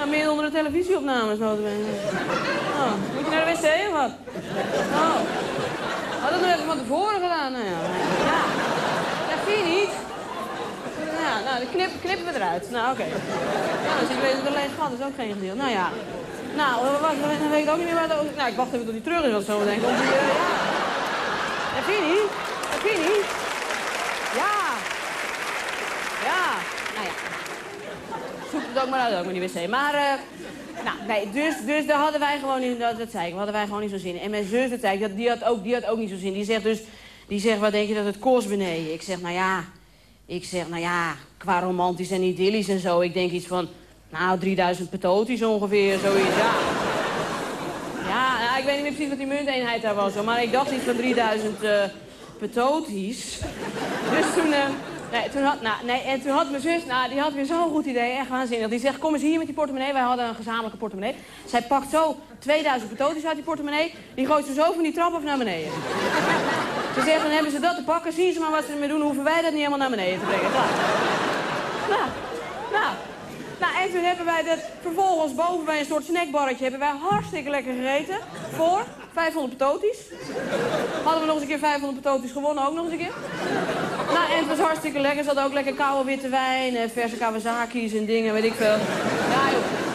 ja, meer onder de televisieopnames, notabene. Oh, moet je naar de wc of wat? Oh. Had het nog even van tevoren gedaan, nou ja. Ja, ja vind je niet? Ja, nou, dan knip, knippen we eruit. Nou, oké. Okay. Ik weet dat het alleen gat is ook geen gedeelte. Nou ja. Nou, dan weet ik ook niet meer waar Nou, ik wacht even tot hij terug is, wat zo denk ik. Ja. Dat vind je niet? Dat vind je niet? Ja. Nou ja. Zoek het ook maar uit, ook met die wc. Maar, nou, nee, dus, dus daar hadden wij gewoon niet, dat, dat zei ik, hadden wij gewoon niet zo zin in. En mijn zus, dat zei dat, die, had ook, die had ook niet zo zin. Die zegt dus, die zegt, wat denk je dat het kost beneden? Ik zeg, nou ja, ik zeg, nou ja, qua romantisch en idyllisch en zo. Ik denk iets van, nou, 3000 petoties ongeveer, zoiets, ja. Ja, nou, ik weet niet meer precies wat die munteenheid daar was, maar ik dacht iets van 3000 uh, petoties. Dus toen, uh, nee, toen had, nou, nee, en toen had mijn zus, nou, die had weer zo'n goed idee, echt waanzinnig. Die zegt, kom eens hier met die portemonnee. Wij hadden een gezamenlijke portemonnee. Zij pakt zo 2000 petoties uit die portemonnee. Die gooit ze zo van die trap af naar beneden. Ze zegt, dan hebben ze dat te pakken. Zien ze maar wat ze ermee doen. Hoeven wij dat niet helemaal naar beneden te brengen. Nou, nou, nou. Nou, en toen hebben wij dat vervolgens boven bij een soort snackbarretje... hebben wij hartstikke lekker gegeten. Voor 500 petoties. Hadden we nog eens een keer 500 petoties gewonnen, ook nog eens een keer. Nou, en het was hartstikke lekker. Ze hadden ook lekker koude witte wijn en verse Kawasaki's en dingen, weet ik veel. Ja, joh.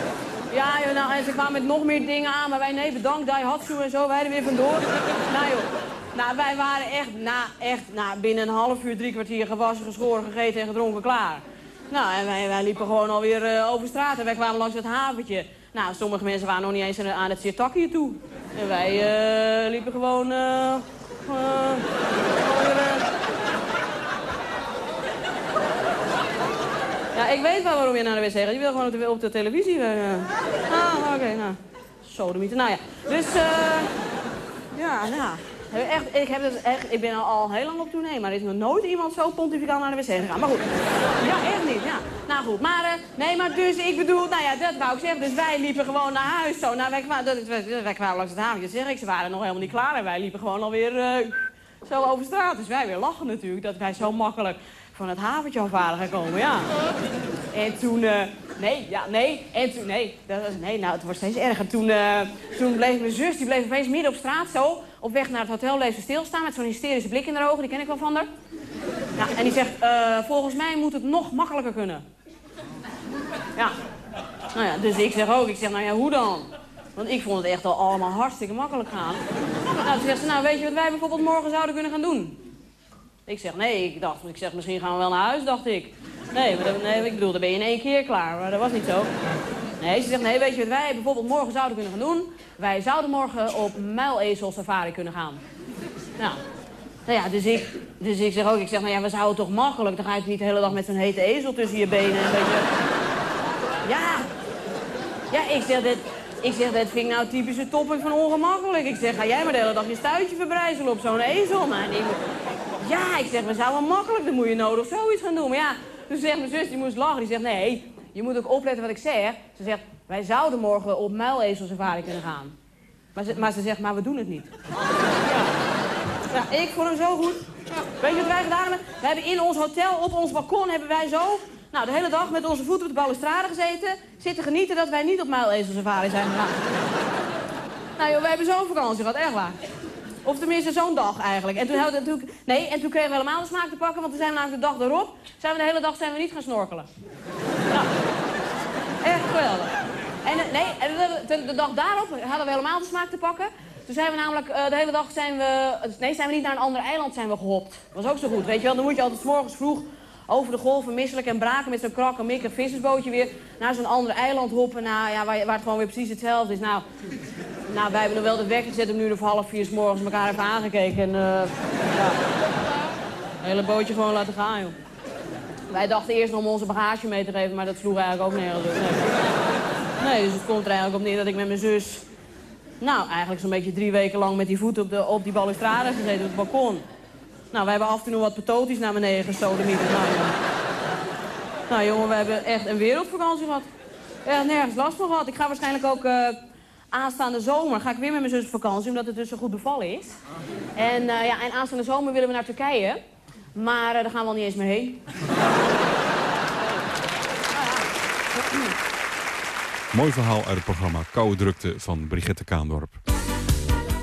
Ja, joh, nou, en ze kwamen met nog meer dingen aan, maar wij, nee, bedankt, Daihatsu en zo, wij er weer vandoor. Nou, joh. Nou, wij waren echt, na, echt na, binnen een half uur, drie kwartier gewassen, geschoren, gegeten en gedronken klaar. Nou, en wij, wij liepen gewoon alweer uh, over straat en wij kwamen langs het haventje. Nou, sommige mensen waren nog niet eens aan het Sirtakje toe. En wij uh, liepen gewoon... Uh, ja, ik weet wel waarom je naar de wc gaat. Je wil gewoon op de, op de televisie. Ah, oké, okay, nou. Sodemieten. Nou ja, dus... eh ja, nou... Echt, ik, heb dus echt, ik ben al heel lang op tournee, maar er is nog nooit iemand zo pontificaal naar de wc gegaan. Maar goed, ja, echt niet, ja. Nou goed, maar, uh, nee, maar dus, ik bedoel, nou ja, dat wou ik zeggen. Dus wij liepen gewoon naar huis zo. Nou, wij kwamen, dat, wij kwamen langs het haventje, zeg ik. Ze waren nog helemaal niet klaar en wij liepen gewoon alweer uh, zo over straat. Dus wij weer lachen natuurlijk, dat wij zo makkelijk van het haventje af waren gekomen, ja. En toen, uh, nee, ja, nee, en toen, nee, dat nee, nou, het wordt steeds erger. Toen, uh, toen bleef mijn zus, die bleef opeens midden op straat zo, op weg naar het hotel, bleef ze stilstaan met zo'n hysterische blik in haar ogen, die ken ik wel van haar. En die zegt, uh, volgens mij moet het nog makkelijker kunnen. Ja. Nou ja, dus ik zeg ook, ik zeg, nou ja, hoe dan? Want ik vond het echt al allemaal hartstikke makkelijk gaan. Nou, toen zegt ze, nou, weet je wat wij bijvoorbeeld morgen zouden kunnen gaan doen? Ik zeg, nee, ik dacht, ik zeg, misschien gaan we wel naar huis, dacht ik. Nee, maar nee, ik bedoel, dan ben je in één keer klaar, maar dat was niet zo. Nee, ze zegt, nee, weet je wat wij bijvoorbeeld morgen zouden kunnen gaan doen? Wij zouden morgen op muilezel kunnen gaan. Nou, nou ja, dus ik, Dus ik zeg ook, ik zeg, nou ja, we zouden toch makkelijk. Dan ga je niet de hele dag met zo'n hete ezel tussen je benen. En dat je... Ja. Ja, ik zeg, dit, ik zeg, dat vind ik nou typische topping van ongemakkelijk. Ik zeg, ga jij maar de hele dag je stuitje verbrijzelen op zo'n ezel? Nou, nee, ja, ik zeg, we zouden makkelijk, dan moet je nodig zoiets gaan doen. Maar ja, toen zegt mijn zus, die moest lachen. Die zegt, nee, je moet ook opletten wat ik zeg. Ze zegt, wij zouden morgen op muilezelsafari kunnen gaan. Maar ze, maar ze zegt, maar we doen het niet. Ja. ik vond hem zo goed. Weet je wat wij gedaan hebben? We hebben in ons hotel, op ons balkon, hebben wij zo... Nou, de hele dag met onze voeten op de balustrade gezeten. Zitten genieten dat wij niet op muilezelsafari zijn gegaan. nou joh, we hebben zo'n vakantie gehad, echt waar. Of tenminste zo'n dag eigenlijk. En toen, hadden we natuurlijk, nee, en toen kregen we helemaal de smaak te pakken, want toen zijn we namelijk de dag erop... zijn we de hele dag zijn we niet gaan snorkelen. Nou, echt geweldig. En, eh, nee, de, de, dag daarop hadden we helemaal de smaak te pakken. Toen zijn we namelijk, uh, de hele dag zijn we... Nee, zijn we niet naar een ander eiland zijn we gehopt. Dat was ook zo goed, weet je wel. Dan moet je altijd s morgens vroeg over de golven misselijk en braken met zo'n krak en vissersbootje weer naar zo'n ander eiland hoppen. Nou, ja, waar, waar, het gewoon weer precies hetzelfde is. Nou, nou wij hebben nog wel de wekker gezet om nu nog half vier s morgens elkaar even aangekeken. En uh, ja, hele bootje gewoon laten gaan, joh. Wij dachten eerst om onze bagage mee te geven, maar dat sloeg eigenlijk ook nergens op. Nee. dus het komt er eigenlijk op neer dat ik met mijn zus... Nou, eigenlijk zo'n beetje drie weken lang met die voet op, de, op die balustrade gezeten op het balkon. Nou, wij hebben af en toe wat patoties naar beneden gestolen. Nou, nou jongen, we hebben echt een wereldvakantie gehad. Echt nergens last van gehad. Ik ga waarschijnlijk ook uh, aanstaande zomer ga ik weer met mijn zus op vakantie, omdat het dus zo goed bevallen is. En, uh, ja, en aanstaande zomer willen we naar Turkije. Maar uh, daar gaan we al niet eens meer heen.
Mooi verhaal uit het programma Koude Drukte van Brigitte Kaandorp.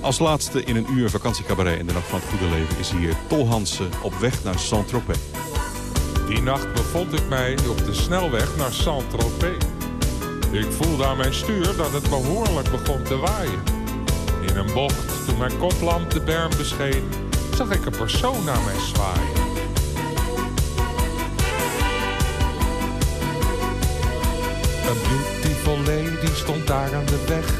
Als laatste in een uur vakantiecabaret in de Nacht van het Goede Leven... is hier Tol Hansen op weg naar Saint-Tropez.
Die nacht bevond ik mij op de snelweg naar Saint-Tropez. Ik voelde aan mijn stuur dat het behoorlijk begon te waaien. In een bocht, toen mijn koplamp de berm bescheen... zag ik een persoon naar mij zwaaien. Een beautiful lady stond daar aan de weg.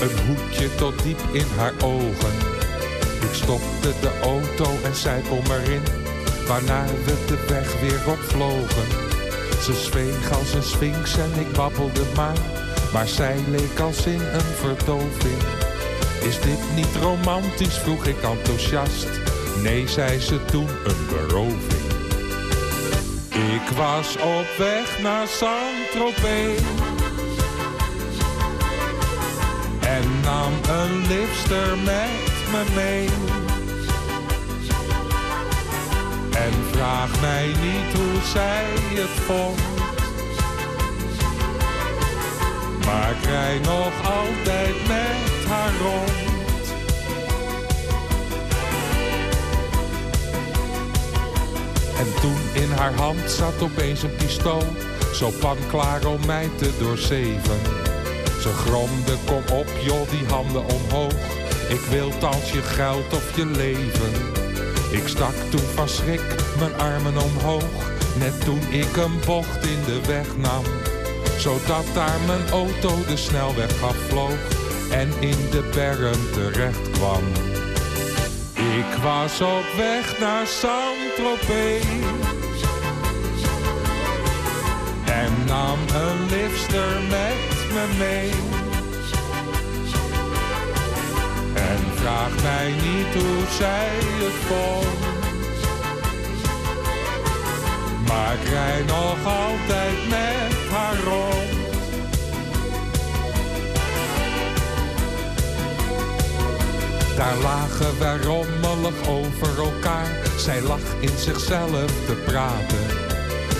Een hoedje tot diep in haar ogen. Ik stopte de auto en zei kom erin. Waarna we de weg weer opvlogen. Ze zweeg als een sphinx en ik babbelde maar. Maar zij leek als in een verdoving. Is dit niet romantisch? vroeg ik enthousiast. Nee, zei ze toen, een beroving. Ik was op weg naar Saint-Tropez. En nam een lifster met me mee. Vraag mij niet hoe zij het vond. Maar rij nog altijd met haar rond. En toen in haar hand zat opeens een pistool. Zo klaar om mij te doorzeven. Ze gromde, kom op joh, die handen omhoog. Ik wil thans je geld of je leven. Ik stak toen van schrik mijn armen omhoog. Net toen ik een bocht in de weg nam. Zodat daar mijn auto de snelweg afvloog. En in de berm terecht kwam. Ik was op weg naar Saint-Tropez. En nam een lifster met me mee. Vraag mij niet hoe zij het vond. Maar ik rij nog altijd met haar rond. Daar lagen wij rommelig over elkaar. Zij lag in zichzelf te praten.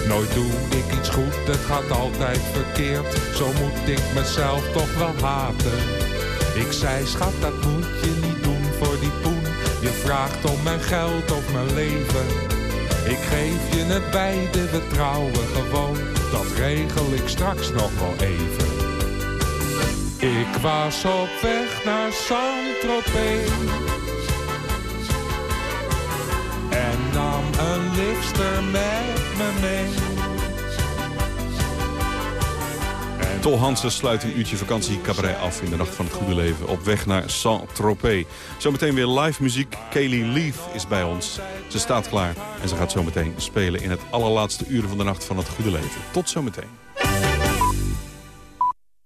Nooit doe ik iets goed, het gaat altijd verkeerd. Zo moet ik mezelf toch wel haten. Ik zei, schat, dat moet vraagt om mijn geld of mijn leven. Ik geef je het beide, we trouwen gewoon. Dat regel ik straks nog wel even. Ik was op weg naar Saint-Tropez. En nam een lifster met me mee.
Tol Hansen sluit een uurtje vakantie cabaret af in de Nacht van het Goede Leven. Op weg naar Saint-Tropez. Zometeen weer live muziek. Kaylee Leaf is bij ons. Ze staat klaar en ze gaat zometeen spelen in het allerlaatste uur van de Nacht van het Goede Leven. Tot zometeen.